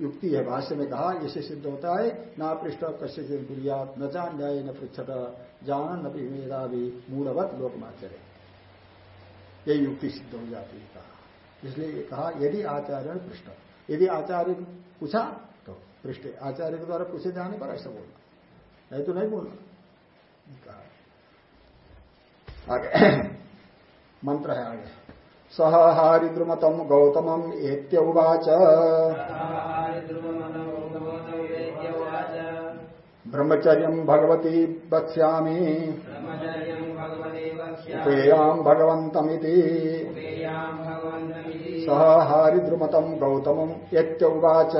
युक्ति है, भाष्य में कहा इसे सिद्ध होता है, ना पृष्ठ कश्य गुरियात न जान न्याय न पृछत जान न मेरा भी मूढ़वत लोकमाचर्य। ये युक्ति सिद्ध हो जाती है, कहा। इसलिए कहा, यदि आचार्य पृष्ठ, यदि आचार्य पूछा तो पृष्ठ, आचार्य के द्वारा पूछे जाने पर ऐसा बोलना नहीं तो नहीं बोलना कहा। आगे। मंत्र है आगे। सह हारिद्रुमतम गौतमम एत्य उवाच। ब्रह्मचर्य भगवती बक्ष्यामी उपेयाम भगवन्तमिति। सह हारिद्रुमतम गौतमम यत्युवाच।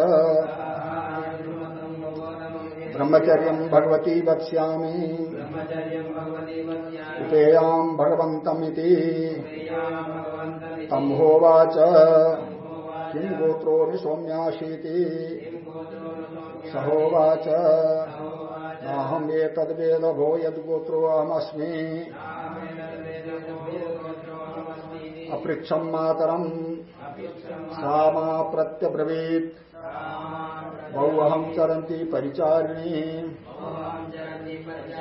ब्रह्मचर्य भगवती वक्ष्यामी उपेयाम भगवन्तमिति। तम होवाच। किं गोत्रो निसौम्याशीति सहोवाच नाहम ये तद्वेद भो यदगोत्रो अहमस्मी अपृक्षम मातरम। सामा प्रत्यब्रवीत। बहुअहम चरंती परिचारिणी।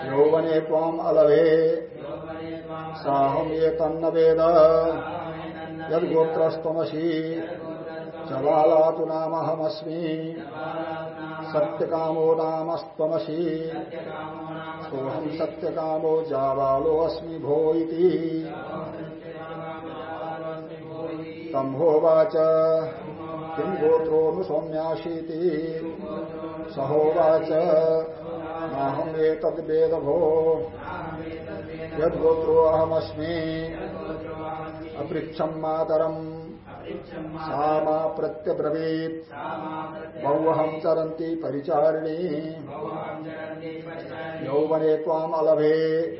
यौवने ताम अलभे साहम ये तन्न वेद। यदगोत्रस्तमसी। जवाला तो नामहमस्मी। सत्यकामो सोहम सत्यकामो जावालो अस्मि भो तम्भोवाच किं गोत्रोऽनु सौम्याशीति सहोवाच नाहम् एतद्वेद भो यद्गोत्रो अहमस्मि। अपृच्छम् मातरम्। सा मा प्रत्यब्रवीत्। बहुहम चरन्ति परिचारिणी। यौवने त्वामलभे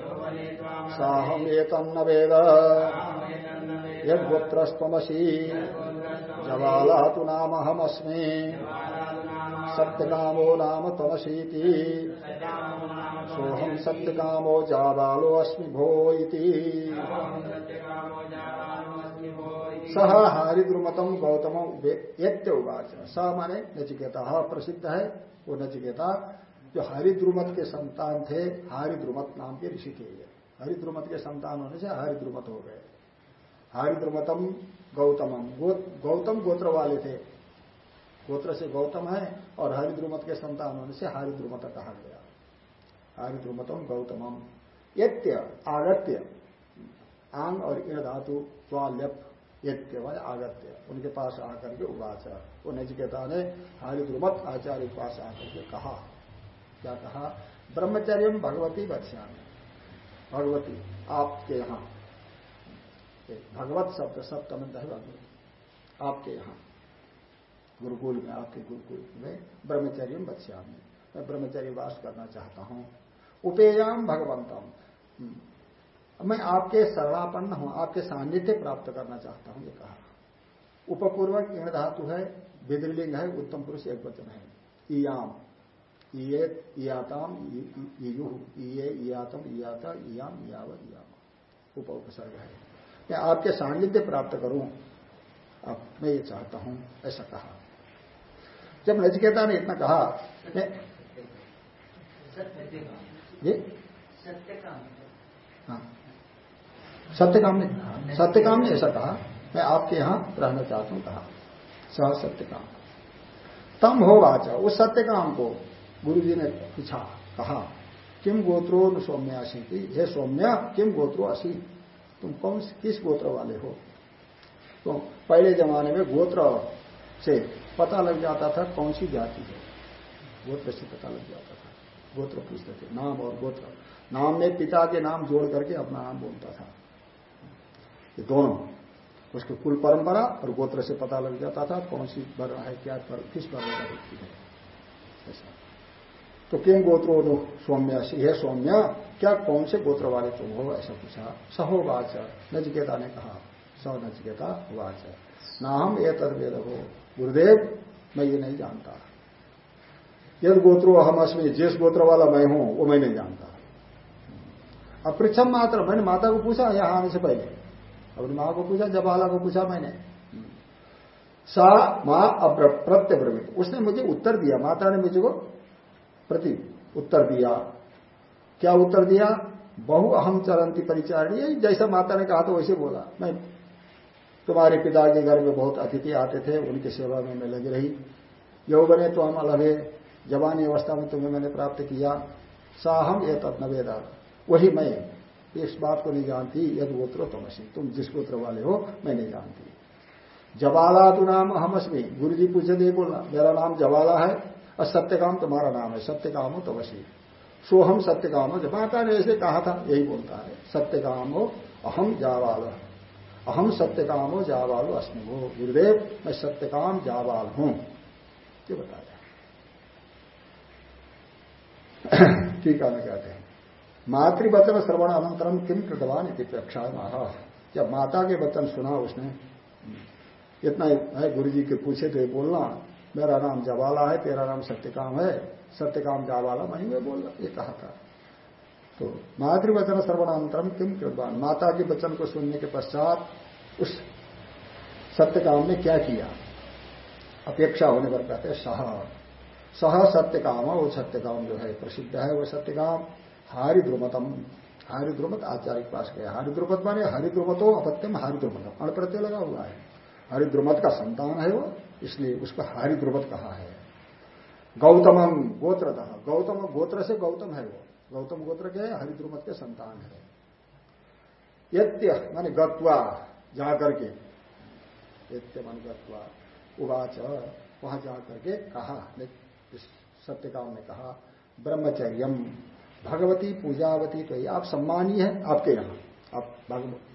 साहम् एतन्न वेद। यद्गोत्रस्त्वमसि। जवाला तु नामहमस्मि। सत्यकामो नाम तमसीति सोहम सत्यकामो अस्मि भो इति। सह हारिद्रुमतम गौतम यत्य उवाच। स माने नचिकेता। प्रसिद्ध है, वो नचिकेता। जो हरिद्रुमत के संतान थे, हरिद्रुमत नाम के ऋषि थे हरिद्रुमत के संतान होने से हरिद्रुमत हो गए। हरिद्रुमतम गौतमम। गौतम गोत्र वाले थे। गोत्र से गौतम है और हरिद्रुमत के संतान होने से हरिद्रुमत कहा गया। हरिद्रुमतम गौतमम। यत्य आगत्य। आंग और इन धातु स्वाल्यप मान आगत्य। उनके पास आकर के उवाच वो नचिकेता ने हरिद्रुमत आचार्य के पास आकर के कहा। क्या कहा? ब्रह्मचर्य भगवती बच्चामी भगवती, आपके यहाँ। भगवत शब्द सप्तमंत है भगवत आपके यहाँ। गुरुकुल में, आपके गुरुकुल में ब्रह्मचर्य बच्चामी मैं ब्रह्मचर्य वास करना चाहता हूँ। उपेयाम भगवंतम। हम्म। मैं आपके सरलापन्न हूँ आपके सान्निध्य प्राप्त करना चाहता हूँ ये कहा। उपपूर्वक ईण धातु है विद्रलिंग है उत्तम पुरुष एक वचन है। इयाम इयाताम इयु इये इयातम इयाता इयाम इयावत इयाम। उप उपसर्ग है। मैं आपके सान्निध्य प्राप्त करूँ अब मैं ये चाहता हूँ ऐसा कहा। जब नचिकेता ने इतना कहा सत्य हाँ। सत्य काम ने सत्य काम ने ऐसा कहा। मैं आपके यहाँ रहना चाहता हूँ कहा। सह सत्य काम। तम हो वाचा उस सत्य काम को गुरु जी ने पूछा कहा किम गोत्रो न सौम्यासी की हे सौम्या किम गोत्रो असी? तुम कौन किस गोत्र वाले हो? तो पहले जमाने में गोत्र से पता लग जाता था कौन सी जाति है। गोत्र से पता लग जाता था। गोत्र पूछते थे नाम और गोत्र। नाम में पिता के नाम जोड़ करके अपना नाम बोलता था। ये दोनों। उसके कुल परंपरा और गोत्र से पता लग जाता था कौन सी वर्ण है क्या पर, किस वर्ण का व्यक्ति है। ऐसा। तो किम गोत्रो दो? सौम्य है सौम्य क्या कौन से गोत्र वाले तुम हो? ऐसा पूछा। सहोवाच। नचिकेता ने कहा स नचिकेता वाच। ना हम ये तदवेद हो गुरुदेव मैं ये नहीं जानता। यद गोत्रो हम अस्मी जिस गोत्र वाला मैं हूँ वो मैं नहीं जानता। पृछम मात्र मैंने माता को पूछा यहाँ आने से पहले। अपनी माँ को पूछा, जब जबाला को पूछा मैंने। सा, माँ प्रत्यब्रमित उसने मुझे उत्तर दिया, माता ने मुझे को प्रति उत्तर दिया। क्या उत्तर दिया? बहु अहम चरंती परिचारणी। जैसा माता ने कहा था, वैसे बोला। मैं तुम्हारे पिता के घर में बहुत अतिथि आते थे, उनकी सेवा में मैं लगी रही। यौवने तो हम अलग है। जवानी अवस्था में तुम्हें मैंने प्राप्त किया। साहम ये तत्नवेदा वही मैं। इस बात को नहीं जानती, यद गोत्रो तमसी। तुम जिस गोत्र वाले हो, मैं नहीं जानती। जवाला तो नाम अहमअस्मी गुरु जी पूछे, नहीं बोलना। मेरा नाम जवाला है, और सत्यकाम तुम्हारा नाम है। सत्यकाम हो तमसी। सोहम सत्यकाम हो माता ने ऐसे कहा था, यही बोलता है। सत्यकाम हो अहम जावाल। अहम सत्यकाम हो जावालो अस्मी। हो गुरुदेव, मैं सत्यकाम जावाल हूँ। ये बताया। टीका में कहते हैं। मातृवचन श्रवण अनंतरम किम कृतवान इतिपेक्षा जब माता के वचन सुना उसने। इतना है गुरु जी के पूछे तो ये बोलना, मेरा नाम जवाला है, तेरा नाम सत्यकाम है। सत्यकाम जावाला मैं ही बोलना, ये कहा था। तो मातृवचन श्रवणानंतरम किम कृतवान? माता के वचन को सुनने के पश्चात उस सत्यकाम ने क्या किया? अपेक्षा होने पर कहते सह। सह सत्यकाम, वो सत्यकाम जो है, प्रसिद्ध है वो सत्यकाम। हारिद्रुमतम। हारिद्रुमत आचार्य के पास गया। हारिद्रुमत माने हरिद्रुमतो अपत्यम हारिद्रुमतम। अण प्रत्यय लगा हुआ है। हरिद्रुमत का संतान है वो, इसलिए उसको हारिद्रुमत कहा है। गौतमम गोत्र गौतम गोत्र से गौतम है वो। गौतम गोत्र के हरिद्रुमत के संतान है। यत्य, माने गत्वा, जाकर के। यत्य मन गत्वा। उवाच, वहाँ जाकर के कहा। सत्यकाम ने कहा, ब्रह्मचर्यम। भगवती पूजावती तो आप सम्मानी है, आपके यहाँ। आप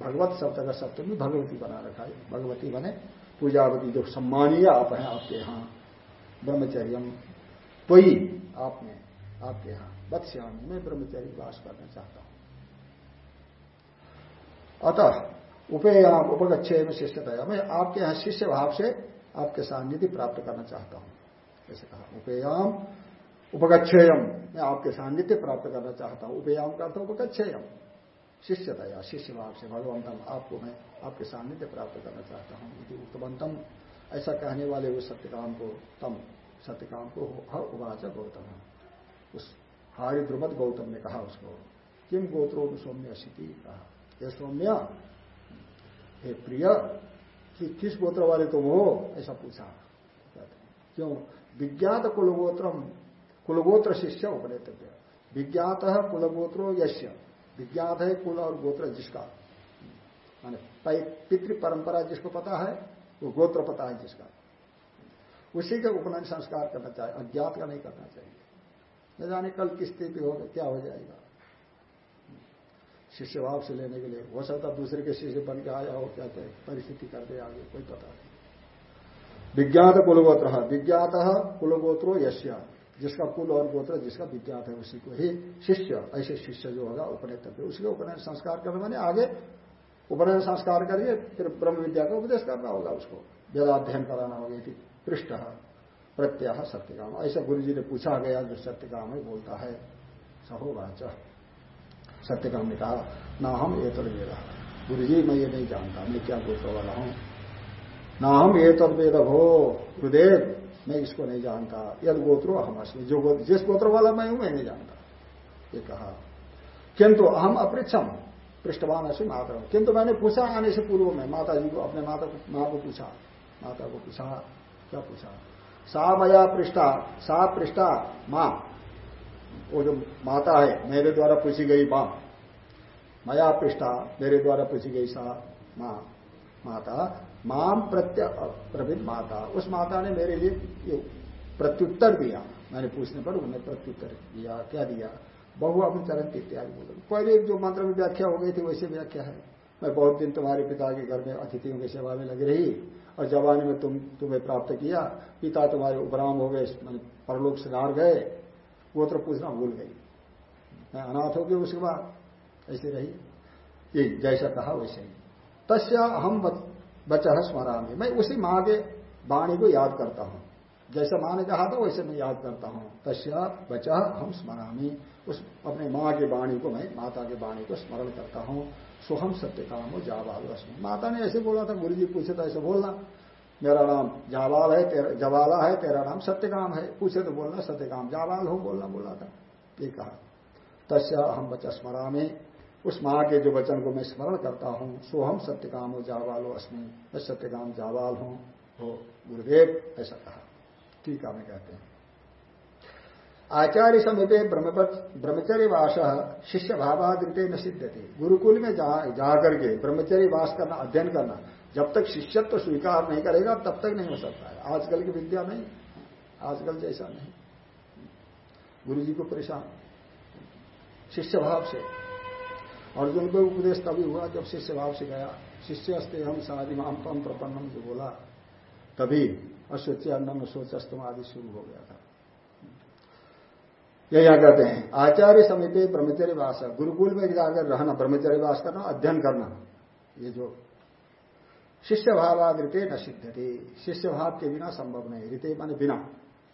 भगवत शब्द का शब्द भी भगवती बना रखा है। भगवती बने, पूजावती जो सम्मानीय आप हैं, आपके यहाँ। ब्रह्मचर्यम तो ही आपने, आपके यहाँ। बत्श्याम में ब्रह्मचर्य वास करना चाहता हूँ। अतः उपेयाम उपगच्छे में शिष्यता मैं आपके यहाँ शिष्य भाव से आपके सान्निधि प्राप्त करना चाहता हूँ। ऐसे कहा, उपयाम उपगछेयम मैं आपके सान्निध्य प्राप्त करना चाहता हूँ। उपयाम का अर्थ उपगछेयम शिष्यतया शिष्य भाव से भगवंतम आपको मैं आपके सान्निध्य प्राप्त करना चाहता हूँ। यदि उत्तमंतम ऐसा कहने वाले उस सत्यकाम को तम सत्यकाम को उवाच गौतम उस हारी द्रुमद गौतम ने कहा उसको किम गोत्रो सौम्य स्थिति? कहा ये सौम्य, हे प्रिय, कि किस गोत्र वाले तुम हो? ऐसा पूछा। क्यों? विज्ञात कुलगोत्रम कुलगोत्र शिष्य उपनेतव्य विज्ञात है कुलगोत्रो यश्य। विज्ञात है कुल और गोत्र जिसका। माने पितृ परंपरा जिसको पता है, वो गोत्र पता है जिसका। उसी के उपनयन संस्कार करना चाहिए, अज्ञात का नहीं करना चाहिए। न जाने कल किस स्थिति होगा क्या हो जाएगा। शिष्य भाव से लेने के लिए। हो सकता दूसरे के शिष्य बन के आया हो, क्या परिस्थिति कर दे आगे, कोई पता नहीं। विज्ञात कुलगोत्र विज्ञात कुलगोत्रो यश्य। जिसका कुल और गोत्र, जिसका विज्ञात है, उसी को ही शिष्य, ऐसे शिष्य जो होगा उपनयन उसके उपनयन संस्कार करने माने आगे उपनयन संस्कार करिए, फिर ब्रह्म विद्या का उपदेश करना होगा उसको। वेदाध्ययन कराना होगा यदि पृष्ठ, प्रत्यय सत्यकाम। ऐसा गुरु जी ने पूछा गया जो सत्यकाम है बोलता है। सहोवाच। सत्यकाम ने कहा, ना हम ये तो वेद गुरु जी मैं ये नहीं जानता, मैं क्या गोत्र वाला हूँ? ना हम ये तद वेद हो गुरुदेव मैं इसको नहीं जानता। यद गोत्रो हम असमी। जो गोत्र जिस गोत्र वाला मैं हूँ, मैं नहीं जानता। ये कहा। किंतु हम अपृक्षम पृष्ठवान अश्विन माता किंतु मैंने पूछा आने से पूर्व में माता जी को, अपने माता को माँ को पूछा। माता को पूछा, क्या पूछा? सा मया पृष्ठा, सा पृष्ठा, माँ। वो जो माता है, मेरे द्वारा पूछी गई माँ। मया पृष्ठा, मेरे द्वारा पूछी गई सा, माँ। माता माम प्रत्य प्रभित माता। उस माता ने मेरे लिए प्रत्युत्तर दिया। मैंने पूछने पर उन्हें प्रत्युत्तर दिया, क्या दिया? बहु अपनी चरण इत्यादि बोलो। पहले जो मंत्र में व्याख्या हो गई थी, वैसे व्याख्या है। मैं बहुत दिन तुम्हारे पिता के घर में अतिथियों की सेवा में लगी रही और जवानी में तुम, तुम्हें प्राप्त किया। पिता तुम्हारे उपराम हो गए परलोक सिधार गए। वो गोत्र पूछना भूल गई। मैं अनाथ हो गई उसके बाद। ऐसे रही जैसा कहा वैसे ही। तस्या हम बचा स्मरा मैं उसी माँ के वाणी को याद करता हूँ। जैसा माँ ने कहा था, वैसे मैं याद करता हूँ। तस्या बचा हम स्मरामी। उस अपने माँ के वाणी को मैं, माता के वाणी को स्मरण करता हूँ। सोहम सत्य काम हो जावाल माता ने ऐसे बोला था गुरु जी पूछे तो ऐसे बोलना। मेरा नाम जावाल है, तेरा, जवाला है, तेरा नाम सत्य काम है। पूछे तो बोलना सत्य काम जावाल हो बोलना बोला था। ये कहा। तस्या हम बचा स्मरा में उस माँ के जो वचन को मैं स्मरण करता हूँ सोहम सत्य काम हो जावालो अस्मी। मैं सत्य काम जावाल हूँ। हो गुरुदेव ऐसा कहा। ठीक है मैं कहते हैं। आचार्य समीपे ब्रह्मचर्य वास शिष्य भावादृत्य न सिद्ध थे गुरुकुल में जा, जाकर के ब्रह्मचर्य वास करना अध्ययन करना जब तक शिष्यत्व तो स्वीकार नहीं करेगा तब तक नहीं हो सकता है। आजकल की विद्या नहीं। आजकल जैसा नहीं। गुरु जी को परेशान। शिष्य भाव से। अर्जुन को उपदेश तभी हुआ जब शिष्य भाव से गया। शिष्य अस्ते हम साधिमाम तम प्रपन्नम जो बोला। तभी अशोच अन्नम सोचस्तम आदि शुरू हो गया था। ये यहाँ कहते हैं, आचार्य समिति ब्रह्मचर्य वास, गुरुकुल में जाकर रहना, ब्रह्मचर्य वास करना, अध्ययन करना, ये जो शिष्य भावाद ऋते न सिद्ध थे शिष्य भाव के बिना संभव नहीं। ऋते माने बिना,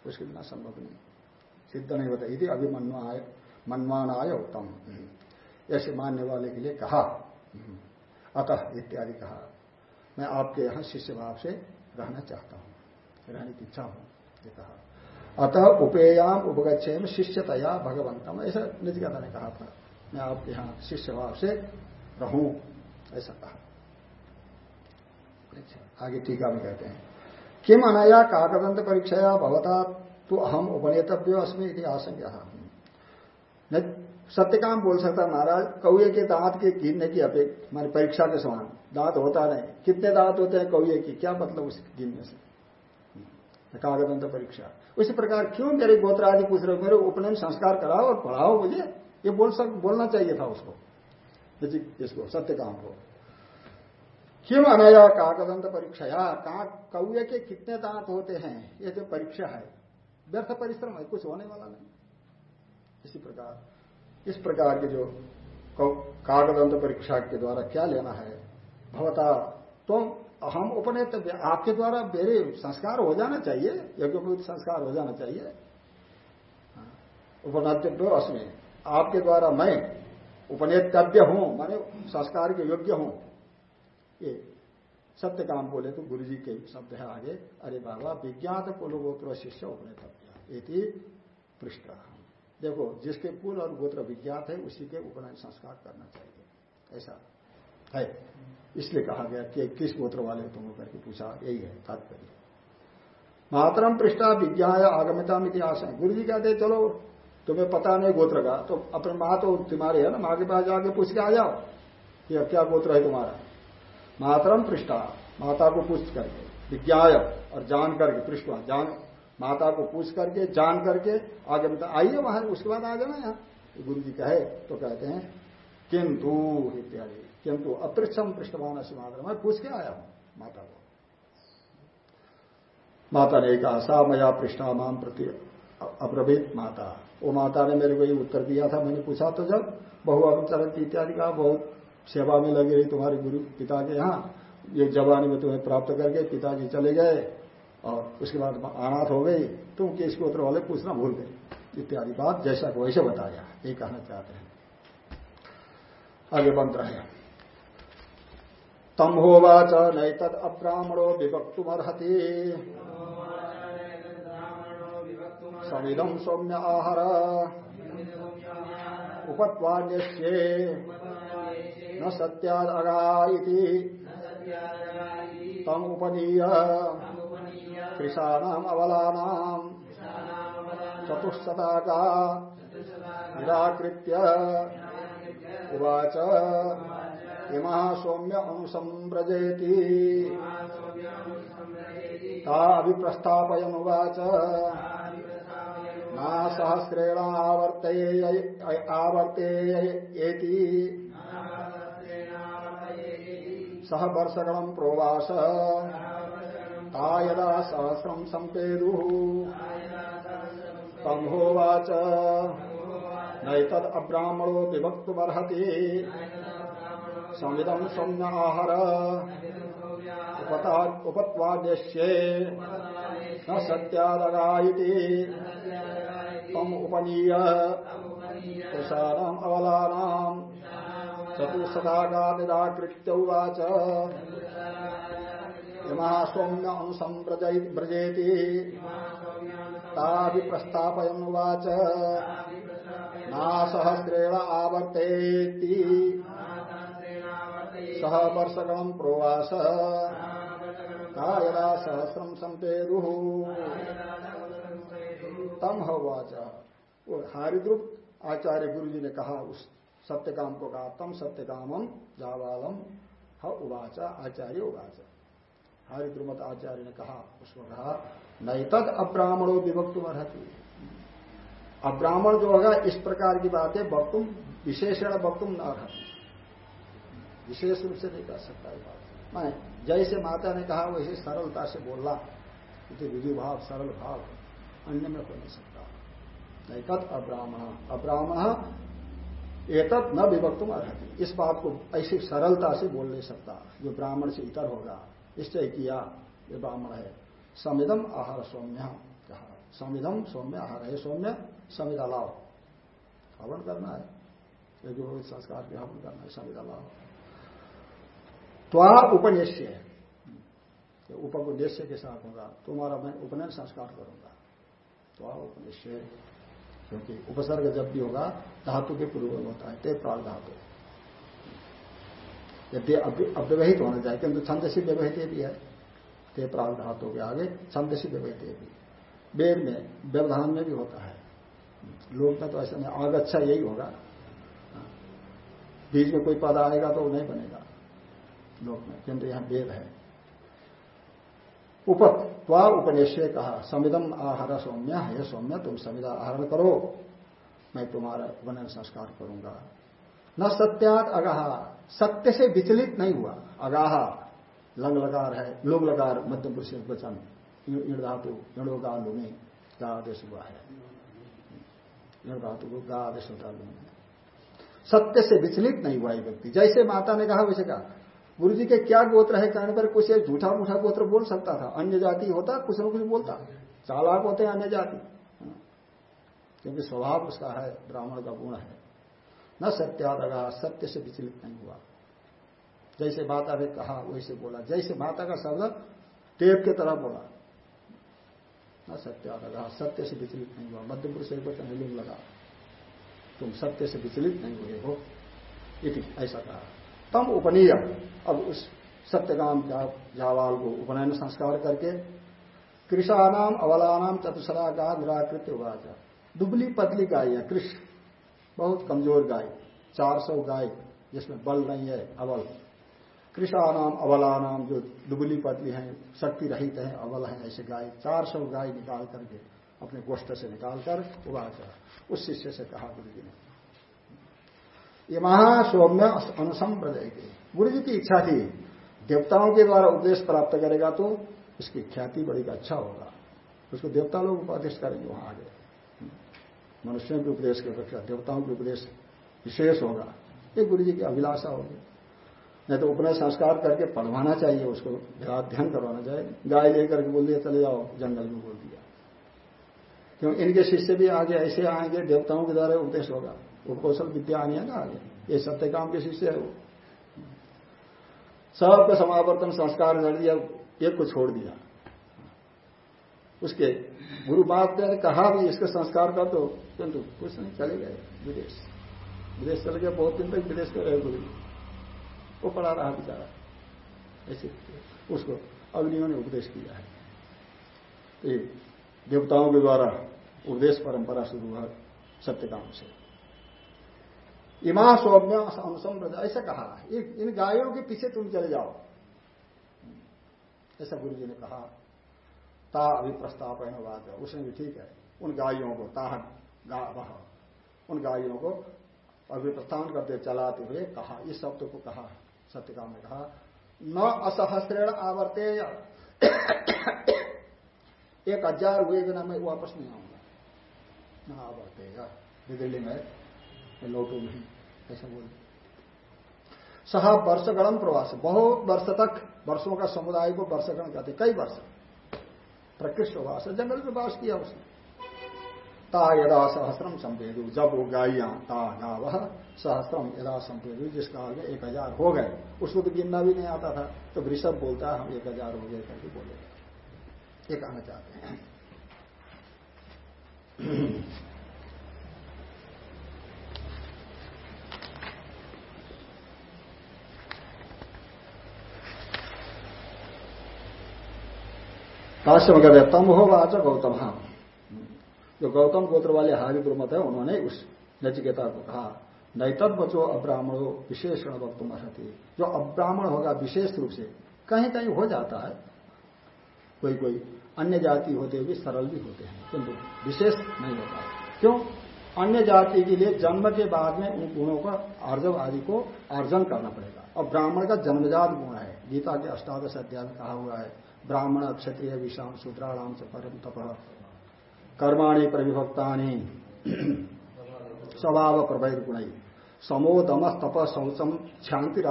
उसके बिना संभव नहीं। सिद्ध नहीं होता। यदि अभी मनमान आय उत्तम। ऐसे मानने वाले के लिए कहा। अतः इत्यादि कहा। मैं आपके यहाँ शिष्य भाव से रहना चाहता हूँ। रहने की इच्छा हूँ, ये कहा। अतः उपेयाम उपगछेम शिष्यतया भगवंतम। ऐसा निजगता ने कहा था। मैं आपके यहाँ शिष्य भाव से रहूँ, ऐसा कहा। अच्छा आगे टीका में कहते हैं। किम अनया काकदंत परीक्षाया भवता तो अहम उपनेतव्य अस्मी आशंका सत्यकाम बोल सकता महाराज, कौए के दांत के गिनने की अपेक्षा मानी परीक्षा के समान, दांत होता नहीं। कितने दांत होते हैं कौए की? क्या मतलब उस गिनने से? कागदंत परीक्षा। उसी प्रकार क्यों मेरे गोत्र आदि पूछ रहे हो? मेरे उपनयन संस्कार कराओ और पढ़ाओ मुझे। ये बोल सक, बोलना चाहिए था उसको। इसको सत्य काम को। क्यों अनया परीक्षा या कौए के कितने दांत होते हैं? ये जो परीक्षा है। व्यर्थ परिश्रम है, कुछ होने वाला नहीं। इसी प्रकार। इस प्रकार के जो कागदंत परीक्षा के द्वारा क्या लेना है? भवता तो हम उपनेत आपके द्वारा मेरे संस्कार हो जाना चाहिए यज्ञोपयुक्त संस्कार हो जाना चाहिए। हाँ, उपनतव्य असमें आपके द्वारा मैं उपनेतव्य हूँ माने संस्कार के योग्य हूँ। ये सत्य काम बोले तो गुरु जी के शब्द है आगे। अरे बाबा विज्ञात कुलगोत्र शिष्य उपनेतव्य। पृष्ठ। देखो, जिसके कुल और गोत्र विज्ञात है, उसी के उपनयन संस्कार करना चाहिए। ऐसा है। इसलिए कहा गया कि किस गोत्र वाले तुम करके पूछा। यही है, तात्पर्य। मातरम पृष्ठा विज्ञा आगमिता इतिहास है गुरु जी कहते चलो, तुम्हें पता नहीं गोत्र का तो अपने माँ तो तुम्हारे है ना, माँ के पास जाके पूछ के आ जाओ कि क्या गोत्र है तुम्हारा? मातरम पृष्ठा, माता को पूछ करके, विज्ञाय और जान करके, पृष्ठ, जान माता को पूछ करके, जान करके, आगे बता आइए वहाँ, उसके बाद आ जाना यहाँ। तो गुरु जी कहे तो कहते हैं, किंतु, इत्यादि। किंतु अपृक्षम पृष्ठमान से माता मैं पूछ के आया हूँ माता को। माता ने कहा, सा मया पृष्ठा माम प्रति अप्रभित माता। वो माता ने मेरे को ये उत्तर दिया था। मैंने पूछा तो जब बहु अवचरण इत्यादि का बहुत सेवा में लगी रही तुम्हारे गुरु पिता के यहाँ, ये जवानी में तुम्हें प्राप्त करके पिताजी चले गए और उसके बाद अनाथ हो गई तुम केस गोत्र वाले पूछना भूल गए। इत्यादि बात जैसा को वैसे बताया, ये कहना चाहते हैं। आगे मंत्र है। तम होवाच नैतद अब्राह्मणो विभक्तुमर्हति। समिदम सौम्य आहर। उपत्वान्यस्ये। न सत्याद अगा तम उपनीय कृषाणाम अबलानाम चतुष्शता का निराकृत्य। उवाच। इमा सौम्य अनुसंव्रजेति ता अभिप्रस्थापयन उवाच ना सहस्रेण आवर्तेयेति। सह वर्षगणम प्रोवास। ता यदा सहस्रम संपेदु। तम होवाच नैतद अब्राह्मणो विभक्तुमर्हति संविदम सौम्य आहर उपत्वाद्यस्ये न सत्यादगाइति तम उपनीय। प्रसारम अवलानाम चतुर्शतागा उवाच। इमा सौम्य अनुसंव्रजेति ताभि प्रस्तापयन उवाच। नासहस्रेण आवर्तेति सह वर्षगणम प्रोवास। का यदा सहस्रम संपेदु। तम होवाच वो हारिद्रुप आचार्य गुरु जी ने कहा उस सत्यकाम को कहा तम सत्यकामम जावालम ह आचार्य उवाच। हरिद्रुमत आचार्य ने कहा उसको कहा, नहीं तद अब्राह्मणों विभक्तुम अर्ति अब्राह्मण जो होगा, इस प्रकार की बात वक्तुम विशेषण वक्तुम न अर्हति। विशेष रूप से नहीं कर सकता ये बात। मैं जैसे माता ने कहा, वैसे सरलता से बोलना विधि भाव सरल भाव, अन्य में हो नहीं सकता। नहीं अब्राह्मण अब्राह्मण एतत् न विभक्तुम अर्हति। इस बात को ऐसी सरलता से बोल नहीं सकता, जो ब्राह्मण से इतर होगा। निश्चय किया, ये ब्राह्मण है। समिदम आहार सौम्य, कहा। समिदम सौम्य आहार है सौम्य समिदा लाभ हवन करना है। यदि संस्कार के हवन करना है, समिदा लाभ त्वा उपनिश्य उपनिश्य के साथ होगा। तुम्हारा मैं उपनयन संस्कार करूँगा। त्वा उपनिश्य क्योंकि उपसर्ग जब भी होगा, धातु के पूर्व होता है, ते प्राण धातु। यदि अव्यवहित होना चाहिए, किंतु छंद से व्यवहित भी है। ते प्राग धातु के आगे छंद से व्यवहित भी। वेद में, व्यवधान में भी होता है। लोग में तो ऐसा नहीं आगच्छा यही होगा। बीच में कोई पद आएगा तो नहीं बनेगा लोक में, किंतु यहाँ वेद है। उप त्वा उपनिषय कहा, समिदम आहार सौम्य, हे सौम्य, तुम समिदा आहरण करो। मैं तुम्हारा उपनयन संस्कार करूँगा। न सत्यात अगाह। सत्य से विचलित नहीं हुआ। अगाह, लंग लकार है, लोग लकार मध्यम पुरुष वचन। धातु ईणो का आदेश हुआ है। धातु को गा आदेश होता लुंगी सत्य से विचलित नहीं हुआ व्यक्ति। जैसे माता ने कहा, वैसे कहा। गुरु जी के क्या गोत्र है? कहने पर कुछ झूठा मूठा गोत्र बोल सकता था। अन्य जाति होता, कुछ न कुछ बोलता। चालाक होते हैं अन्य जाति। क्योंकि स्वभाव उसका है, ब्राह्मण का गुण है। न सत्यादगा सत्य से विचलित नहीं हुआ। जैसे माता ने कहा, वैसे बोला। जैसे माता का शब्द टेप के तरह बोला। न सत्यादगा सत्य से विचलित नहीं हुआ। मध्य पुरुष एक वचन हिलिंग लगा तुम सत्य से विचलित नहीं हुए हो। इति, ऐसा कहा। तम उपनीय। अब उस सत्यकाम जावाल को उपनयन संस्कार करके कृषानाम अवलानाम चतुसरा का निराकृत हुआ दुबली पतली गाय, कृष्ण। बहुत कमज़ोर गाय, चार सौ गाय जिसमें बल नहीं है, अवल। कृषानाम अवलानाम जो दुबली पतली हैं, शक्ति रहित हैं, अवल हैं, ऐसे गाय चार सौ गाय निकाल करके अपने गोष्ठ से निकालकर उवाच उस शिष्य से कहा, गुरु जी ने, ये महासौम्य अनुसम प्रदय गुरु जी की इच्छा थी। देवताओं के द्वारा उपदेश प्राप्त करेगा तो उसकी ख्याति बड़ी अच्छा होगा। उसको देवता लोग उपदेश करेंगे वहाँ आगे। मनुष्यों के उपदेश की अपेक्षा देवताओं के उपदेश विशेष होगा। ये गुरु जी की अभिलाषा होगी। नहीं तो उपनय संस्कार करके पढ़वाना चाहिए, उसको अध्ययन करवाना चाहिए। गाय लेकर के बोल दिया, चले जाओ, जंगल में बोल दिया। क्यों? इनके शिष्य भी आगे ऐसे आएँगे, देवताओं के द्वारा उपदेश होगा। उपकौशल, विद्या आनी है ना आगे। ये सत्य काम के शिष्य है वो। सबका समावर्तन, संस्कार कर दिया एक को छोड़ दिया। उसके गुरु बाप ने कहा भी इसके संस्कार कर दो किंतु कुछ नहीं, चले गए विदेश। विदेश चले गए, बहुत दिन तक विदेश में रहे गुरु वो पढ़ा रहा बेचारा। ऐसे उसको अग्नियों ने उपदेश किया है। तो देवताओं के द्वारा उपदेश परंपरा शुरू हुआ सत्यकाम से। इमा सौम्य अंशम ऐसा कहा। इन गायों के पीछे तुम चले जाओ। ऐसा गुरु जी ने कहा। ता अभी प्रस्ताव है बात है उसने भी ठीक है। उन गायों को ताह गा उन गायों को अभी प्रस्थान करते चलाते हुए कहा, इस शब्द को कहा, सत्यकाम ने कहा, न असहस्त्रेण आवर्ते एक हज़ार हुए बिना मैं वापस नहीं आऊँगा। न आवर्तेगा दिल्ली में मैं लौटू नहीं ऐसा बोल। सहा वर्षगणम प्रवास। बहुत वर्ष तक वर्षों का समुदाय को वर्षगण कहते कई वर्ष। प्रकृष्ट वास जंगल में वास किया उसने। ता यदा सहस्रम संपेदु जब वो गाइया ता गाव सहस्रम यदा संपेदु जिस काल में एक हज़ार हो गए। उसको तो गिनना भी नहीं आता था। तो वृषभ बोलता है, हम एक हज़ार हो गए करके बोलेगा ये कहना चाहते हैं। काश्यम कहते तम हो वाच गौतम। हाँ जो गौतम गोत्र वाले हारी दुर्मत है, उन्होंने उस नचिकेता को कहा नैतद बचो अब्राह्मणो, विशेषण वक्त अर्हति। जो अब्राह्मण होगा, विशेष रूप से, कहीं कहीं हो जाता है। कोई कोई अन्य जाति होते हुए सरल भी होते हैं, किंतु विशेष नहीं होता क्यों? अन्य जाति के लिए जन्म के बाद में उन गुणों का आर्जव आदि को अर्जन करना पड़ेगा। और ब्राह्मण का जन्मजात गुण है। गीता के अष्टादश अध्याय में कहा हुआ है ब्राह्मण क्षत्रिय विषाम शूद्राणाम से परम तप। कर्माणी प्रविभक्तानी स्वभाव प्रभैर गुण समो दम तप शौचम शांति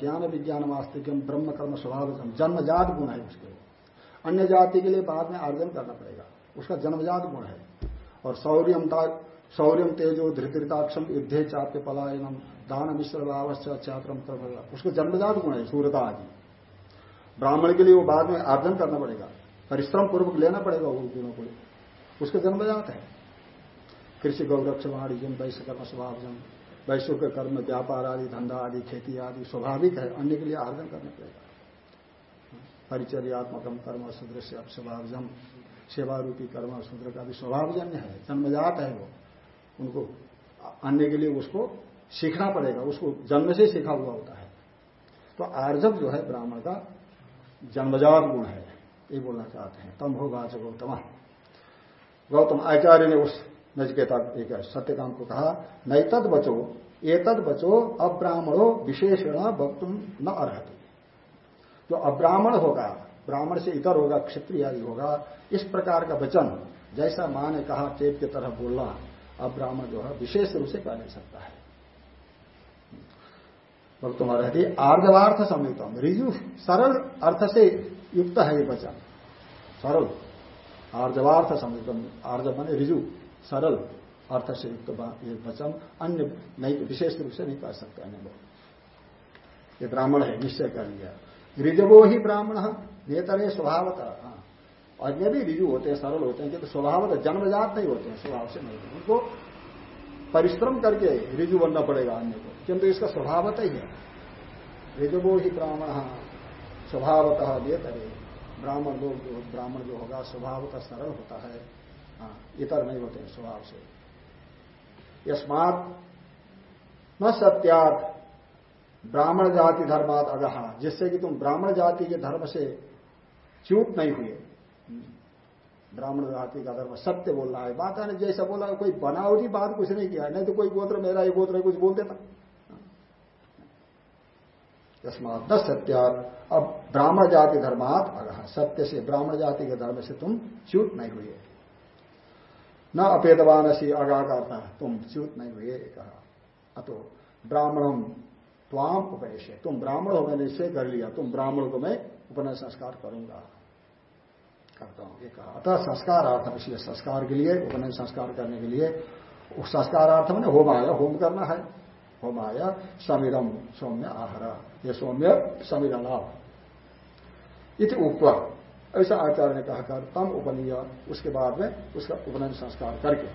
ज्ञान विज्ञान वास्तविक ब्रह्म कर्म स्वभाव जन्मजात गुण है उसके। अन्य जाति के लिए बाद में आर्जन करना पड़ेगा। उसका जन्मजात गुण है। और शौर्यम शौर्यम तेजो धृतृताक्षम युद्धे चाप्य पलायनम दान मिश्र भावश्च छात्रम उसको जन्मजात गुण है सूरता आदि। ब्राह्मण के लिए वो बाद में आर्जन करना पड़ेगा। परिश्रम पूर्वक लेना पड़ेगा उन गुणों को। उसका जन्मजात है। कृषि गौरक्ष वाणिज्यम वैश्य कर्म स्वभावजन वैश्व के कर्म, व्यापार आदि, धंधा आदि, खेती आदि, स्वाभाविक है। अन्य के लिए आर्जन करना पड़ेगा। परिचर्यात्मकम कर्म सुदृश्य स्वभावजन सेवा रूपी कर्म शूद्र का भी स्वभावजन्य है। जन्मजात है वो। उनको अन्य के लिए उसको सीखना पड़ेगा। उसको जन्म से सीखा हुआ होता है। तो आर्जव जो है ब्राह्मण का जन्मजात गुण है, ये बोलना चाहते हैं। तम हो गाच गौतम। गौतम आचार्य ने उस नजकेता एक सत्यकाम को कहा नैतद बचो एतद बचो, अब्राह्मणो विशेषण वक्तुम न अर्ति जो अब्राह्मण होगा, ब्राह्मण से इतर होगा क्षत्रिय आदि होगा, इस प्रकार का वचन, जैसा माँ ने कहा टेप की तरह बोलना, अब्राह्मण जो है, विशेष रूप से कह नहीं सकता है। भक्तुमार रहती आर्जवार्थ संयुक्तम रिजु, सरल अर्थ से युक्त है ये वचन। सरल आर्जवार्थ संयुक्तम आर्ज माने रिजु, सरल अर्थ से युक्त ये वचन। अन्य नहीं, विशेष रूप से नहीं कर सकते अन्य लोग। ये ब्राह्मण है, निश्चय कर लिया। रिजवो ही ब्राह्मण, नेतरे स्वभावतः। हाँ। अन्य भी रिजु होते हैं, सरल होते हैं, किंतु स्वभावतः जन्मजात नहीं होते हैं, स्वभाव से नहीं। उनको परिश्रम करके रिजु बनना पड़ेगा अन्य को। किंतु इसका स्वभावत ही है। रिजवो ही ब्राह्मण स्वभावतः लेतरे ब्राह्मण लोग जो, ब्राह्मण जो होगा, स्वभावतः सरल होता है। हाँ इतर नहीं होते हैं स्वभाव से। यस्मात न सत्यात ब्राह्मण जाति धर्मात अगहा। जिससे कि तुम ब्राह्मण जाति के धर्म से च्यूट नहीं हुए। ब्राह्मण जाति का धर्म सत्य बोलना है। बात है जैसा बोला, कोई बनावटी बात कुछ नहीं किया नहीं तो कोई गोत्र मेरा, ये गोत्र कुछ बोल देता। यस्मात न सत्यात अब ब्राह्मण जाति धर्मात अगह सत्य से ब्राह्मण जाति के धर्म से तुम च्युत नहीं हुए। न अपेदवान सी अगा करता तुम च्यूत नहीं हुए, कहा। अतो ब्राह्मणम त्वाम उपदेश। तुम ब्राह्मण हो मैंने निश्चय कर लिया। तुम ब्राह्मण को मैं उपनय संस्कार करूँगा। करता हूँ, ये कहा। अतः संस्कारार्थ, इसलिए संस्कार के लिए उपनयन संस्कार करने के लिए संस्कारार्थ में होम आया। होम करना है। होम आया समिरम सौम्य आहार। ये सौम्य, समिर लाभ इति उपवा ऐसा आचार्य ने कहा कर तम उपनीय, उसके बाद में उसका उपनयन संस्कार करके।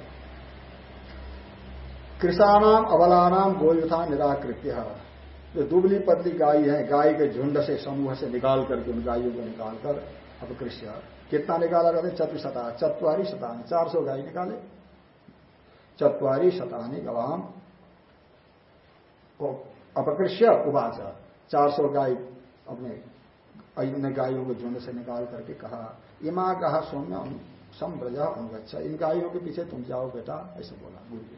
कृषाणाम अबलानाम गोयुथा निराकृत्य। जो दुबली पतली गाय है, गाय के झुंड से, समूह से निकाल करके उन गायों को निकालकर अपकृष्य कितना निकाला कहते चतुशता, चतवारी शतानी, चार सौ गाय निकाले। चतवारी शतानी गवाम। अपकृष्य उवाच चार सौ गाय अपने अन्य गायों को झुंड से निकाल करके कहा इमा कहा, सौम्य संप्रजा अनुगच्छा। इन गायों के पीछे तुम जाओ बेटा, ऐसे बोला गुरु जी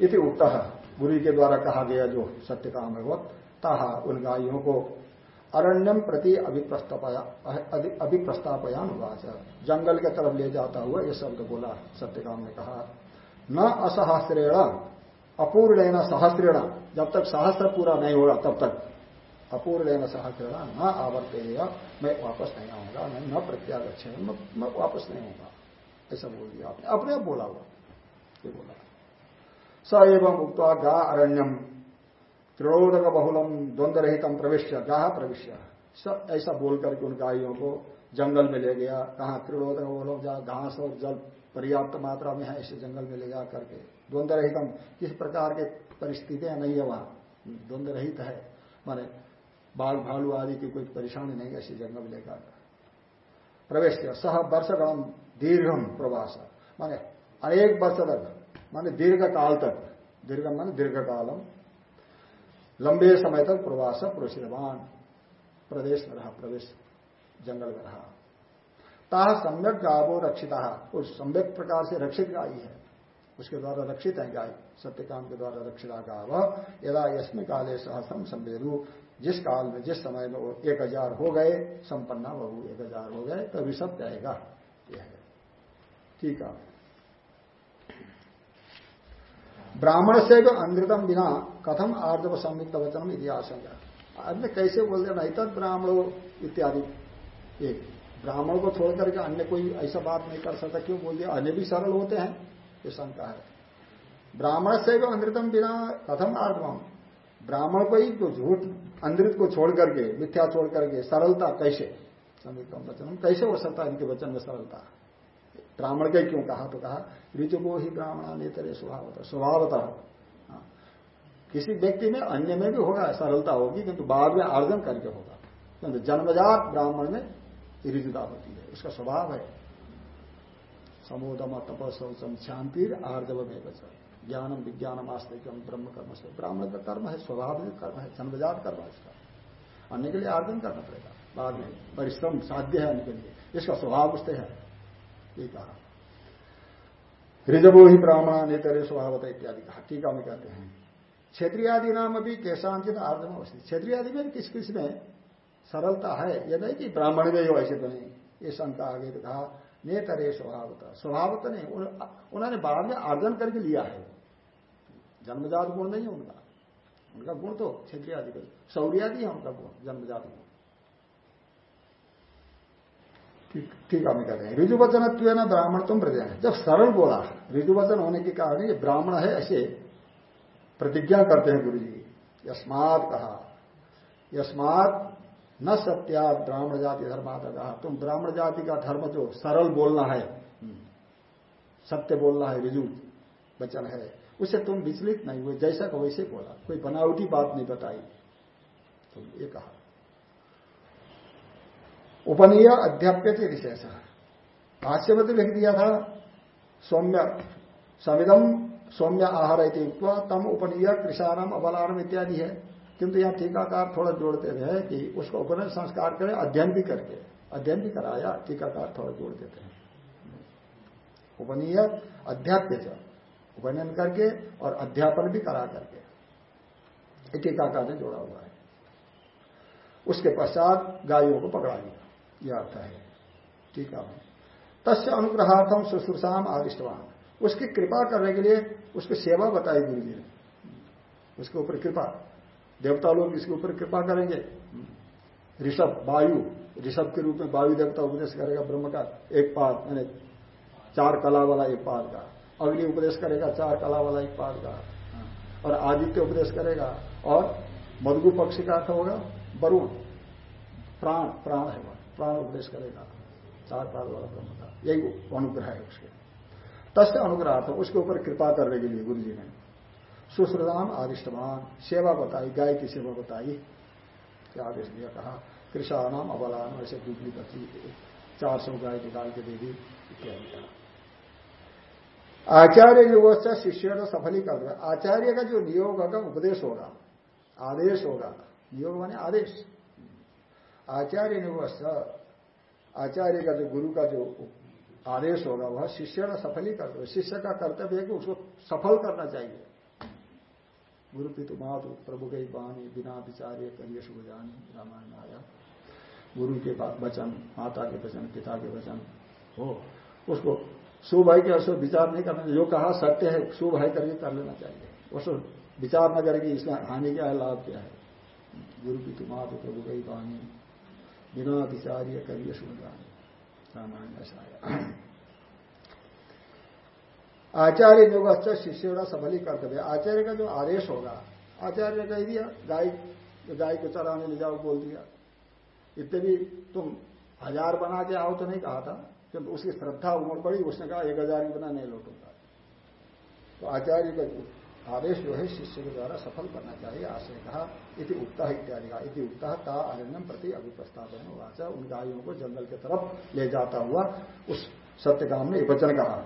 इति उक्त गुरु के द्वारा कहा गया जो सत्य है वो, ताहा, उन गायों को अरण्यम प्रति अभिप्रस्तापयान हुआ जंगल के तरफ़ ले जाता हुआ यह शब्द बोला सत्यकाम ने कहा। न असहस्रेण अपूर्ण सहस्रेण। जब तक सहस्त्र पूरा नहीं होगा, तब तक। अपूर्ण सहस्रेण न आवर्ते मैं वापस नहीं आऊँगा, मैं न प्रत्यागक्ष मैं वापस नहीं आऊँगा ऐसा बोल दिया आपने। अपने आप बोला हुआ। ये बोला। स एवं उक्त गा अरण्यम। त्रिलोदक बहुलम द्वंद्व रहितम प्रविश्य। गाह प्रविश्य। सब ऐसा बोल करके उन गायों को जंगल में ले गया। कहा त्रिलोदक बहुलम जहाँ घास और जल पर्याप्त मात्रा में है, ऐसे जंगल में ले जा करके। द्वंद्व रहितम किस प्रकार के परिस्थितियाँ नहीं है वहाँ? द्वंद्व रहित है। माने बाघ, भालू आदि की कोई परेशानी नहीं ऐसी जंगल लेकर प्रवेश सह वर्षगण दीर्घम प्रवास। माने अनेक वर्ष तक, माने दीर्घ काल तक, दीर्घ माने दीर्घ कालम लंबे समय तक प्रवास प्रोषितवान। प्रदेश में रहा प्रवेश जंगल में रहा। ता सम्यक गावो रक्षिता। और सम्यक प्रकार से रक्षित गाय है। उसके द्वारा रक्षित है गाय, सत्यकाम के द्वारा रक्षिता गाव यदा यस्म काले सहसम संवेदु, जिस काल में, जिस समय में वो एक हज़ार हो गए, संपन्ना बहु एक हज़ार हो गए, तभी सब जाएगा यह है। ठीक है। ब्राह्मण से अनृतम बिना कथम आर्दव संयुक्त वचनम इतिहास अन्य कैसे बोल दे नहीं तद ब्राह्मणों इत्यादि। एक, ब्राह्मण को छोड़ करके अन्य कोई ऐसा बात नहीं कर सकता, क्यों? बोल दिया अन्य भी सरल होते हैं। ये शंका है। ब्राह्मण से भी अनृतम बिना कथम आर्दवम ब्राह्मण को ही जो झूठ अंधित को छोड़ करके, मिथ्या छोड़ करके सरलता कैसे? संयुक्तम वचन कैसे हो सकता है इनके वचन में सरलता? ब्राह्मण के क्यों कहा? तो कहा ऋतु को ही ब्राह्मण नेतरे स्वभावतः। स्वभावतः। हाँ। किसी व्यक्ति में अन्य में भी होगा, सरलता होगी, किंतु बाद में आर्जन करके होगा। किंतु जन्मजात ब्राह्मण में ऋजुता होती है। उसका स्वभाव है। समोदम तपस्वचम शांति आर्जव में बचा ज्ञानम विज्ञानम आस्तिकम ब्रह्म कर्म से ब्राह्मण का कर्म है स्वभाव कर्म है जन्मजात कर्म है इसका। अन्य के लिए आर्जन करना पड़ेगा। बाद में परिश्रम साध्य है अन्य के लिए। इसका स्वभाव उससे है। ये कहा। ऋजबो ही ब्राह्मण नेतरे स्वभावत इत्यादि कहा। टीका में कहते हैं। क्षेत्रीय आदि नाम अभी कैसांचित आर्दम अवस्थित। क्षेत्रीय आदि में किस किसमें सरलता है? यह नहीं कि ब्राह्मण में हो ऐसे तो नहीं ये शंका आगे तो कहा। नेतरे स्वभावता। स्वभावत नहीं उन्होंने बाद में आर्जन करके लिया है। जन्मजात गुण नहीं उनका। उनका गुण तो क्षेत्रीय आदि शौर्यादि है उनका गुण, जन्मजात गुण। ठीक है कहते हैं। ऋजुवचन ना ब्राह्मण तुम प्रत्यय जब सरल बोला, ऋजुवचन होने के कारण ये ब्राह्मण है, ऐसे प्रतिज्ञा करते हैं गुरु जी यस्मात कहा, यस्मात न सत्या ब्राह्मण जाति धर्मात कहा तुम ब्राह्मण जाति का धर्म जो सरल बोलना है, सत्य बोलना है ऋजु वचन है, उसे तुम विचलित नहीं हुए, जैसा का वैसे बोला। कोई बनावटी बात नहीं बताई। तुम ये कहा। उपनीय अध्याप्य थे विशेष। भाष्य में तो लिख दिया था, सौम्य समिदम सौम्य आहार तम उपनीय कृषानम अबलारम इत्यादि है। किंतु यहाँ टीकाकार थोड़ा जोड़ते रहे कि उसको उपनयन संस्कार करें, अध्ययन भी करके। अध्ययन भी कराया, टीकाकार थोड़ा जोड़ देते हैं। उपनीय अध्याप्य उपनयन करके और अध्यापन भी करा करके। टीकाकार ने जोड़ा हुआ है। उसके पश्चात गायों को पकड़ा लिया। यह अर्थ है। टीका में। तस्य अनुग्रहार्थम शुश्रूषाम आदिष्टवान। उसकी कृपा करने के लिए उसकी सेवा बताई गुरु जी ने उसके ऊपर कृपा। देवता लोग इसके ऊपर कृपा करेंगे। ऋषभ, वायु, ऋषभ के रूप में वायु देवता उपदेश करेगा ब्रह्म का एक पाद, यानी चार कला वाला एक पाद का। अग्नि उपदेश करेगा चार कला वाला एक पाद का। और आदित्य उपदेश करेगा और मधु पक्षी का अर्थ होगा वरुण। प्राण प्राण है प्राण उपदेश करेगा। चार पाद वाला ब्रह्म का। यही अनुग्रह है उसके। तस्य अनुग्रह था उसके ऊपर कृपा करने के लिए गुरु जी ने सुश्रदान आदिष्टमान सेवा बताई गाय की सेवा बताई, क्या आदेश दिया, कहा, कृषाणाम अबलान ऐसे दूसरी बच्ची चार सौ गाय निकाल के दे दी, इत्यादि, कहा। आचार्य से शिष्य का सफल कर आचार्य का जो नियोग का उपदेश होगा, आदेश होगा, नियोग माने आदेश। आचार्य नियोग आचार्य का जो गुरु का जो आदेश होगा, वह शिष्य का सफली कर शिष्य का कर्तव्य है कि उसको सफल करना चाहिए। गुरु पितु मातु प्रभु गई बानी बिना विचारे करिए शुभ जानी रामायण आया। गुरु के वचन माता के वचन पिता के वचन। हो उसको शुभ है कि उसको विचार नहीं करना जो कहा सत्य है शुभ है करके कर लेना चाहिए। उसको विचार न करेगी इसमें हानि क्या है लाभ क्या है? गुरु की तुम तो प्रभु गई वाणी बिना विचार्य करिए शुभ जानी। रामायण ऐसा आया। आचार्य निवस्त शिष्य का सबली कर्तव्य आचार्य का जो आदेश होगा, आचार्य ने कह दिया, गाय गाय को चराने ले जाओ बोल दिया। इतने भी तुम हज़ार बना के आओ तो नहीं कहा था। जब उसकी श्रद्धा उमड़ पड़ी, उसने कहा, एक हज़ार की बना, नहीं लौटूँगा। तो आचार्य का आदेश जो है, शिष्य के द्वारा सफल करना चाहिए आशय कहा, इति उत्ता इत्यादि का इति उत्ता ता अरण्यम प्रति अभिप्रस्तावन वाचा। उन गायों को जंगल की तरफ़ ले जाता हुआ उस सत्य काम ने वचन कहा।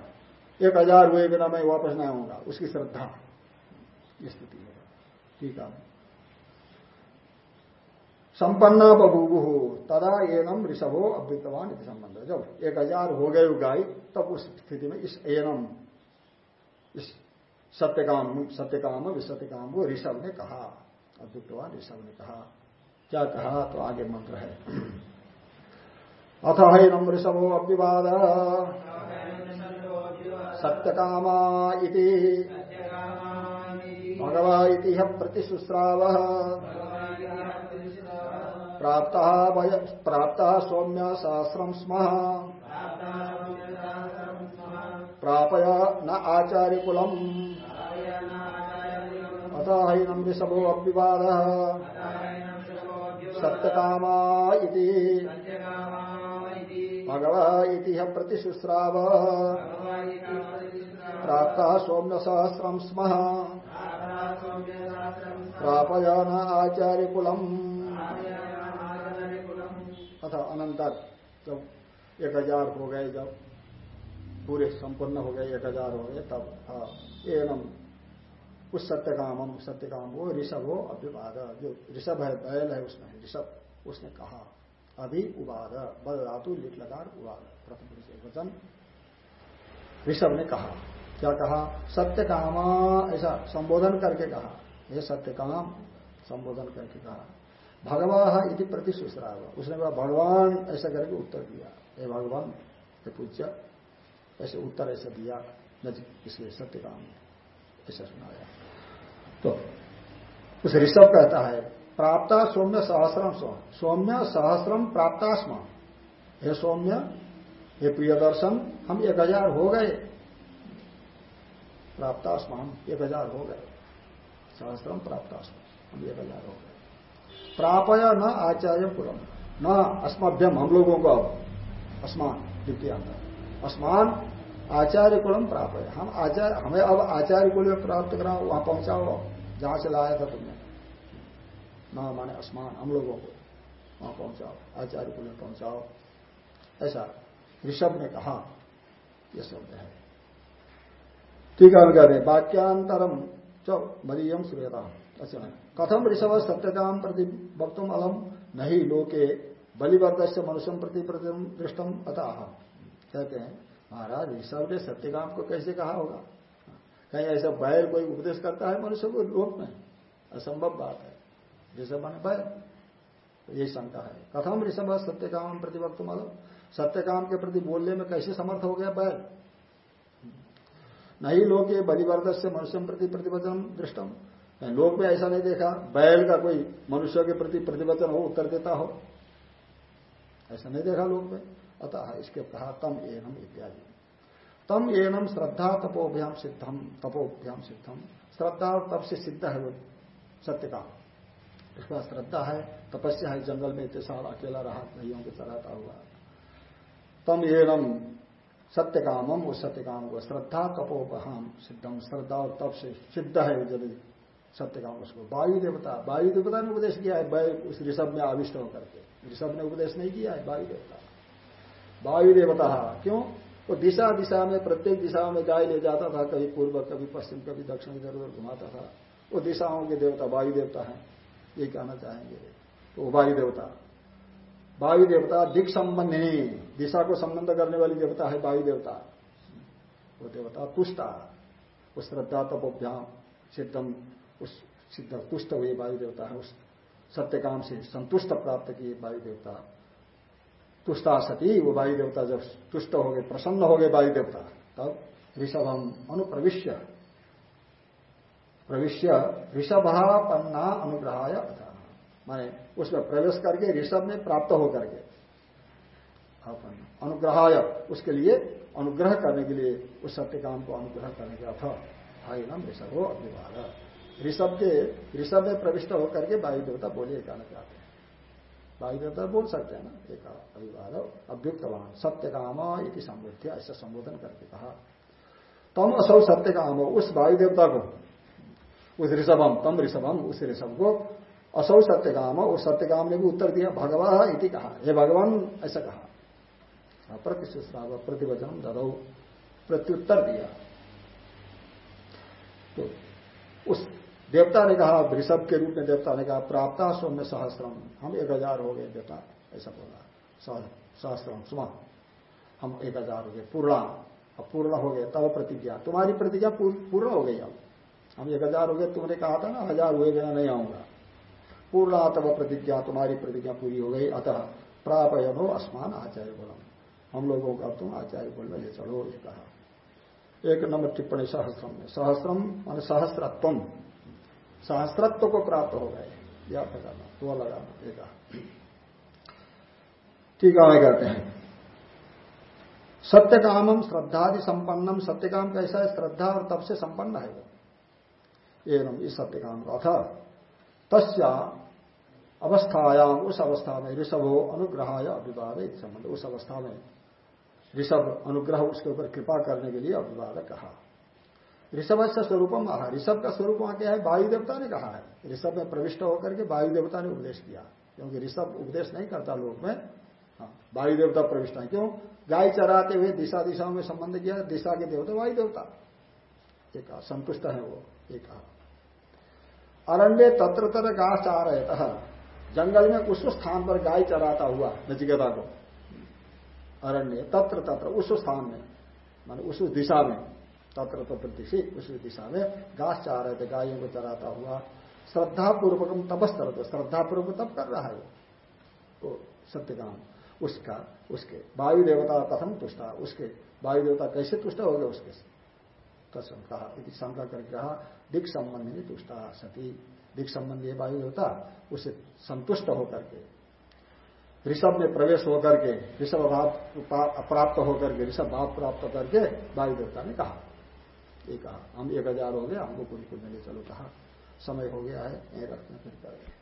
एक हज़ार हुए बिना मैं वापस नहीं आऊँगा। उसकी श्रद्धा। स्थिति है। ठीक है। संपन्ना बबूबु तदा एनम ऋषभो अवृतवान इति संबंध। जब एक हज़ार हो गए गाय तब उस स्थिति में इस एनम, इस सत्यकाम सत्यकाम सत्यकाम वो ऋषभ ने कहा। अद्वितवान ऋषभ ने कहा। क्या कहा? तो आगे मंत्र है। अथ हैनम ऋषभो अव्यवाद सत्यकामा इति। भगवा इति प्राप्त सौम्य सहस्रम स्म। प्रापय न आचार्यकुलम। अतः हैनम ऋषभो अव्यवाद सत्यकामा भगवा इति प्रतिशुश्राव प्राप्त सौम्य सहस्रम स्म। प्रापया न आचार्यकुलम। अथा अनंतर जब एक हज़ार हो गए, जब पूरे संपन्न हो गए, एक हज़ार हो गए, तब हाँ एनम उस सत्यकाम सत्यकाम वो ऋषभ हो अभ्युपाद जो ऋषभ है, बैल है उसमें, ऋषभ, उसने कहा अभी उबाद, बल धातु लिट लगार उबाद, प्रथम वचन। ऋषभ ने कहा, क्या कहा? सत्य कामा, ऐसा संबोधन करके कहा। यह सत्य काम, संबोधन करके कहा। भगवान इति प्रति सुश्राव उसने कहा, भगवान ऐसा करके उत्तर दिया। हे भगवान, हे पूज्य, ऐसे उत्तर ऐसा दिया। इसलिए सत्य काम ऐसा सुनाया। तो उस ऋषभ कहता है प्राप्ता सौम्य सहस्रम स्व सौम्य सहस्रम प्राप्ता स्म। हे सौम्य, हे प्रिय दर्शन हम एक हज़ार हो गए। प्राप्ता स्म, हम एक हज़ार हो गए। सहस्रम प्राप्ता स्म, हम एक हज़ार हो गए। प्रापय न आचार्य कुलम न, अस्मभ्यम हम लोगों को अब। अस्मान, द्वितीय अस्मान, आचार्य कुलम प्राप्त हम आचार्य, हमें अब आचार्य कुल प्राप्त कराओ, वहाँ पहुंचाओ। जहाँ से लाया था तुमने। न माने अस्मान, हम लोगों को वहाँ पहुंचाओ आचार्य कुल पहुंचाओ। ऐसा ऋषभ ने कहा, यह शब्द है। ठीक है वाक्यांतरम चौ मरियम सुरेता। अच्छा कथम ऋषभ सत्यकाम प्रति वक्तुम अलम? नहीं लोके बलिवर्ग से मनुष्य प्रति प्रतिम दृष्टम अतः कहते हैं, महाराज, ऋषभ ने सत्यकाम को कैसे कहा होगा? कहीं ऐसा बैल कोई उपदेश करता है मनुष्य को लोक में? असंभव बात है। ऋषभ माने बैल यही शंका है। कथम ऋषभ सत्य काम प्रतिवक्त मतलब सत्य काम के प्रति बोलने में कैसे समर्थ हो गया बैल नहीं लोग ये बलिवर्द से मनुष्य प्रति प्रतिवचन दृष्टम लोग में ऐसा नहीं देखा। बैल का कोई मनुष्य के प्रति प्रतिवचन हो, उत्तर देता हो। ऐसा नहीं देखा लोग में। अतः इसके कहा, तम एनम इत्यादि। तम एनम श्रद्धा तपोभ्याम सिद्धम तपोभ्याम सिद्धम श्रद्धा और तप से सिद्ध है वो। सत्य का उसका श्रद्धा है, तपस्या है, जंगल में इतने साल अकेला रहा नहीं के चलाता हुआ। तम एनम सत्य कामम उस सत्य काम को श्रद्धा, तपोपहाम सिद्धम श्रद्धा और तप से सिद्ध है जब सत्य काम उसको वायु देवता वायु देवता ने उपदेश किया है वायु उस ऋषभ में आविष्ट होकर के। ऋषभ ने उपदेश नहीं किया है वायु देवता। वायु देवता, क्यों? वो दिशा दिशा में, प्रत्येक दिशा में गाय ले जाता था, कभी पूर्व, कभी पश्चिम, कभी दक्षिण इधर उधर घुमाता था। वो दिशाओं के देवता वायु देवता है। ये कहना चाहेंगे। तो वायु देवता। वायु देवता दिक संबंधी दिशा को संबंध करने वाली देवता है वायु देवता। वो देवता तुष्टा उस श्रद्धा तपोभ्याम सिद्धम, उस सिद्ध तुष्ट हुई वायु देवता है। उस सत्यकाम से संतुष्ट प्राप्त किए वायु देवता। तुष्टा सती, वो वायु देवता जब तुष्ट हो गए प्रसन्न हो गए वायु देवता, तब ऋषभम अनुप्रविश्य। प्रविश्य ऋषभापन्ना अनुग्रहाय माने उसमें प्रवेश करके ऋषभ में प्राप्त होकर के। अनुग्रहाय उसके लिए अनुग्रह करने के लिए उस सत्य काम को अनुग्रह करने के भाई नाम ऋषभ हो अभिवाद। ऋषभ के, ऋषभ में प्रविष्ट होकर के वायु देवता बोले कहना चाहते हैं। वायु देवता बोल सकते हैं ना? एक अभिवाद, अभ्युक्तवान सत्य काम इति समृद्धि ऐसा संबोधन करके कहा। तम असौ सत्य काम उस वायु देवता को उस ऋषभम, तम ऋषभम, उस ऋषभ को असौ सत्य काम उस सत्य काम ने भी उत्तर दिया भगवा इति कहा। हे भगवान, ऐसा कहा। प्रतिश्राव प्रतिवचन ददौ, प्रत्युत्तर दिया। तो उस देवता ने कहा वृषभ के रूप में देवता ने कहा, प्राप्त सौम्य सहस्रम। हम एक हज़ार हो गए, बेटा, ऐसा बोला। सहस्रम, सुमा। हम एक हज़ार हो गए, पूर्णा। अब पूर्ण हो गए तब प्रतिज्ञा। तुम्हारी प्रतिज्ञा पूर्ण हो गई अब। हम एक हज़ार हो गए, तुमने कहा था ना, हज़ार हुए बिना नहीं आऊँगा। पूर्णा तब प्रतिज्ञा, तुम्हारी प्रतिज्ञा पूरी हो गई। अतः प्रापयन हो अस्मान आचार्य बोलम। हम लोगों का तुम आचार्य बोल ले चलो, ये कहा। एक नंबर टिप्पणी, सहस्रम में। सहस्त्रम मान सहस्रत्व सहस्रत्व को प्राप्त हो गए। या लगाना तो लगाना एक ठीक है कहते हैं। सत्य कामम श्रद्धादि संपन्नम। सत्य काम कैसा है? श्रद्धा और तब से संपन्न है वो। एवं इस सत्य काम का अथ तस्या अवस्थायाम उस अवस्था में ऋषभो अनुग्रहाय अभिवाद संबंध उस अवस्था में ऋषभ अनुग्रह उसके ऊपर कृपा करने के लिए अभिवादक कहा। ऋषभ से स्वरूपम आहा, ऋषभ का स्वरूप वहाँ क्या है? वायु देवता ने कहा है। ऋषभ में प्रविष्ट होकर के वायु देवता ने उपदेश किया। क्योंकि ऋषभ उपदेश नहीं करता लोक में। हाँ वायु देवता प्रविष्ट है। क्यों? गाय चराते हुए दिशा दिशाओं में संबंध किया। दिशा के देवता वायु देवता संतुष्ट है वो। एक कहा। अरण्य तत्र तर घास चाह रहे जंगल में उस स्थान पर गाय चराता हुआ, नचिकेता को। अरण्य तत्र तत्र, उस स्थान में, मान उस दिशा में, तत्र तत्र दिशी, उसी दिशा में घास चाह रहे थे, गायों को चराता हुआ। श्रद्धा पूर्वकम तपस्तर श्रद्धा पूर्वक तप कर रहा है वो। सत्य काम उसका, उसके वायु देवता कथम तुष्टा, उसके वायु देवता कैसे तुष्ट हो गए उसके तत्म कहा शंका करके कहा, दिक संबंधी तुष्टा सती। दिक संबंधी वायु देवता उसे संतुष्ट होकर के, ऋषभ में प्रवेश होकर के, ऋषभ भाव प्राप्त होकर के, ऋषभ भाव प्राप्त करके वायु देवता ने कहा। ये कहा, हम एक हज़ार हो गए हमको कुछ कुछ मिले, चलो कहा। समय हो गया है यही रखना फिर करेंगे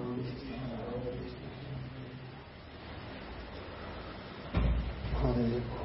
好的，